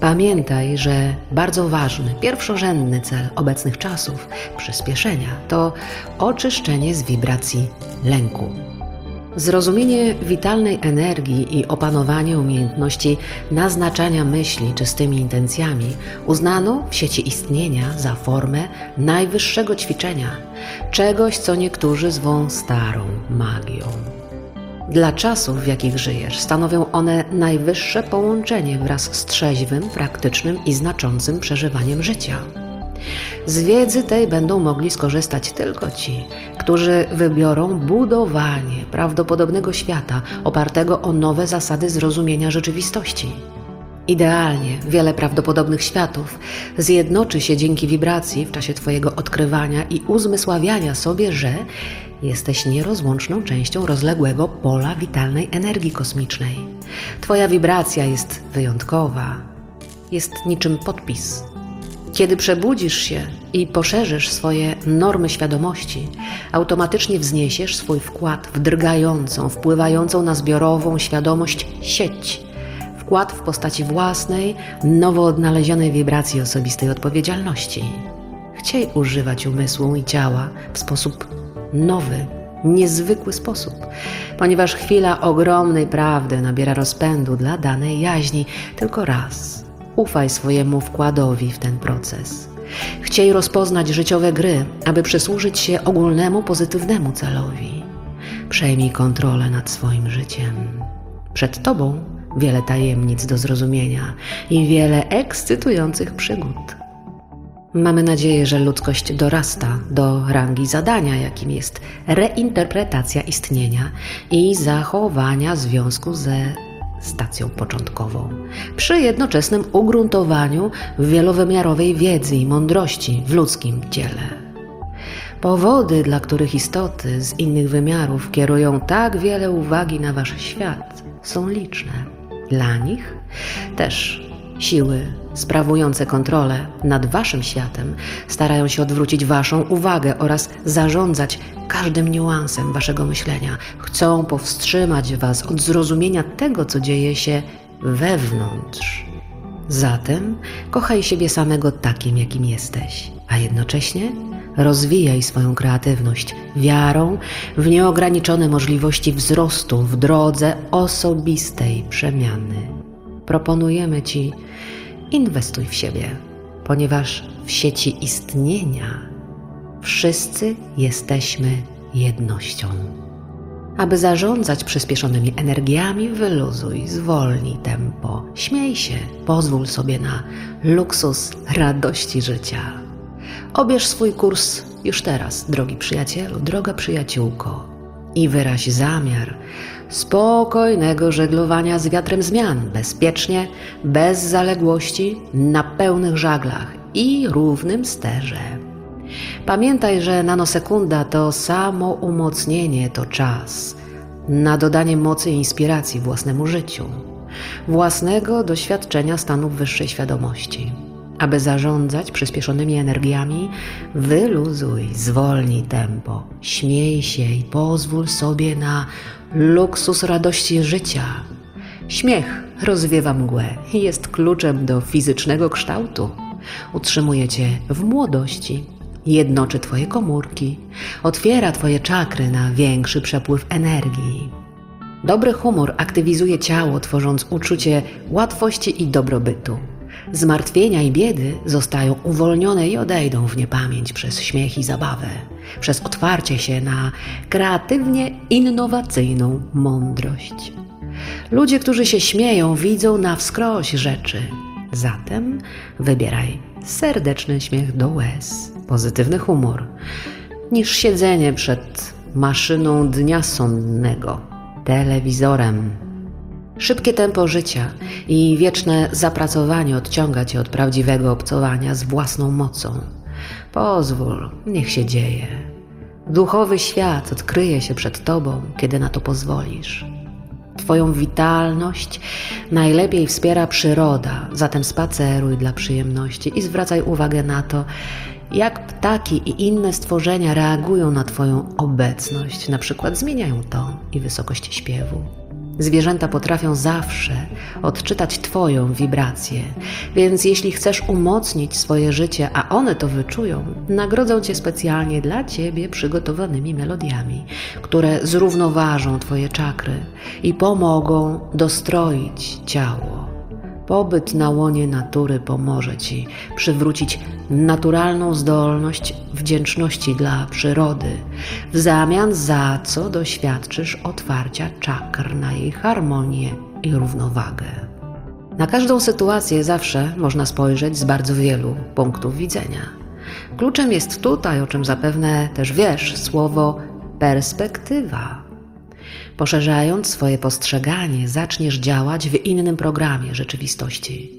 Pamiętaj, że bardzo ważny, pierwszorzędny cel obecnych czasów przyspieszenia to oczyszczenie z wibracji lęku. Zrozumienie witalnej energii i opanowanie umiejętności naznaczania myśli czystymi intencjami uznano w sieci istnienia za formę najwyższego ćwiczenia, czegoś, co niektórzy zwą starą magią. Dla czasów, w jakich żyjesz, stanowią one najwyższe połączenie wraz z trzeźwym, praktycznym i znaczącym przeżywaniem życia. Z wiedzy tej będą mogli skorzystać tylko ci, którzy wybiorą budowanie prawdopodobnego świata opartego o nowe zasady zrozumienia rzeczywistości. Idealnie wiele prawdopodobnych światów zjednoczy się dzięki wibracji w czasie Twojego odkrywania i uzmysławiania sobie, że jesteś nierozłączną częścią rozległego pola witalnej energii kosmicznej. Twoja wibracja jest wyjątkowa, jest niczym podpis kiedy przebudzisz się i poszerzysz swoje normy świadomości, automatycznie wzniesiesz swój wkład w drgającą, wpływającą na zbiorową świadomość sieć. Wkład w postaci własnej, nowo odnalezionej wibracji osobistej odpowiedzialności. Chciej używać umysłu i ciała w sposób nowy, niezwykły sposób, ponieważ chwila ogromnej prawdy nabiera rozpędu dla danej jaźni tylko raz Ufaj swojemu wkładowi w ten proces. Chciej rozpoznać życiowe gry, aby przysłużyć się ogólnemu pozytywnemu celowi. Przejmij kontrolę nad swoim życiem. Przed Tobą wiele tajemnic do zrozumienia i wiele ekscytujących przygód. Mamy nadzieję, że ludzkość dorasta do rangi zadania, jakim jest reinterpretacja istnienia i zachowania związku ze stacją początkową, przy jednoczesnym ugruntowaniu wielowymiarowej wiedzy i mądrości w ludzkim ciele. Powody, dla których istoty z innych wymiarów kierują tak wiele uwagi na wasz świat, są liczne. Dla nich też siły sprawujące kontrolę nad waszym światem starają się odwrócić waszą uwagę oraz zarządzać każdym niuansem waszego myślenia. Chcą powstrzymać was od zrozumienia tego, co dzieje się wewnątrz. Zatem kochaj siebie samego takim, jakim jesteś, a jednocześnie rozwijaj swoją kreatywność wiarą w nieograniczone możliwości wzrostu w drodze osobistej przemiany. Proponujemy Ci, inwestuj w siebie, ponieważ w sieci istnienia Wszyscy jesteśmy jednością. Aby zarządzać przyspieszonymi energiami, wyluzuj, zwolnij tempo, śmiej się, pozwól sobie na luksus radości życia. Obierz swój kurs już teraz, drogi przyjacielu, droga przyjaciółko, i wyraź zamiar spokojnego żeglowania z wiatrem zmian, bezpiecznie, bez zaległości, na pełnych żaglach i równym sterze. Pamiętaj, że nanosekunda to samo umocnienie, to czas na dodanie mocy i inspiracji własnemu życiu, własnego doświadczenia stanów wyższej świadomości. Aby zarządzać przyspieszonymi energiami, wyluzuj, zwolnij tempo, śmiej się i pozwól sobie na luksus radości życia. Śmiech rozwiewa mgłę i jest kluczem do fizycznego kształtu. Utrzymuje cię w młodości jednoczy Twoje komórki, otwiera Twoje czakry na większy przepływ energii. Dobry humor aktywizuje ciało, tworząc uczucie łatwości i dobrobytu. Zmartwienia i biedy zostają uwolnione i odejdą w niepamięć przez śmiech i zabawę, przez otwarcie się na kreatywnie innowacyjną mądrość. Ludzie, którzy się śmieją, widzą na wskroś rzeczy. Zatem wybieraj serdeczny śmiech do łez pozytywny humor, niż siedzenie przed maszyną dnia sądnego, telewizorem. Szybkie tempo życia i wieczne zapracowanie odciąga cię od prawdziwego obcowania z własną mocą. Pozwól, niech się dzieje. Duchowy świat odkryje się przed tobą, kiedy na to pozwolisz. Twoją witalność najlepiej wspiera przyroda, zatem spaceruj dla przyjemności i zwracaj uwagę na to, jak ptaki i inne stworzenia reagują na Twoją obecność, na przykład zmieniają ton i wysokość śpiewu. Zwierzęta potrafią zawsze odczytać Twoją wibrację, więc jeśli chcesz umocnić swoje życie, a one to wyczują, nagrodzą Cię specjalnie dla Ciebie przygotowanymi melodiami, które zrównoważą Twoje czakry i pomogą dostroić ciało. Pobyt na łonie natury pomoże Ci przywrócić naturalną zdolność wdzięczności dla przyrody, w zamian za co doświadczysz otwarcia czakr na jej harmonię i równowagę. Na każdą sytuację zawsze można spojrzeć z bardzo wielu punktów widzenia. Kluczem jest tutaj, o czym zapewne też wiesz, słowo perspektywa. Poszerzając swoje postrzeganie, zaczniesz działać w innym programie rzeczywistości.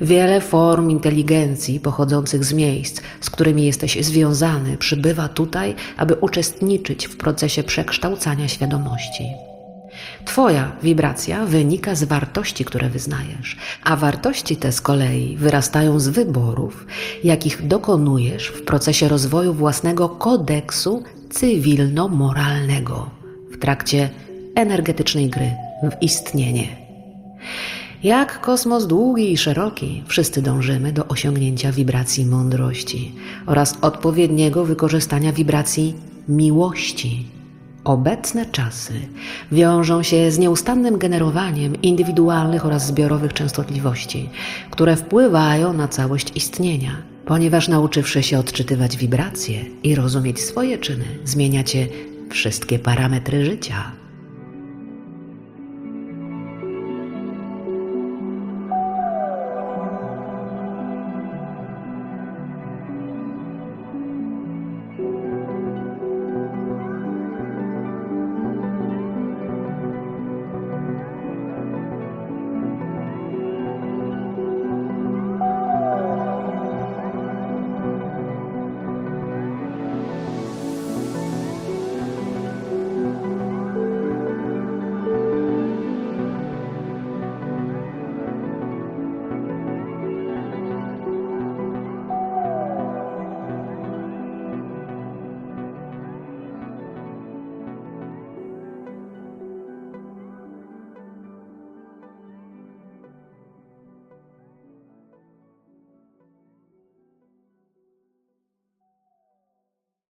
Wiele form inteligencji pochodzących z miejsc, z którymi jesteś związany, przybywa tutaj, aby uczestniczyć w procesie przekształcania świadomości. Twoja wibracja wynika z wartości, które wyznajesz, a wartości te z kolei wyrastają z wyborów, jakich dokonujesz w procesie rozwoju własnego kodeksu cywilno-moralnego w trakcie energetycznej gry w istnienie. Jak kosmos długi i szeroki, wszyscy dążymy do osiągnięcia wibracji mądrości oraz odpowiedniego wykorzystania wibracji miłości. Obecne czasy wiążą się z nieustannym generowaniem indywidualnych oraz zbiorowych częstotliwości, które wpływają na całość istnienia, ponieważ nauczywszy się odczytywać wibracje i rozumieć swoje czyny, zmieniacie wszystkie parametry życia.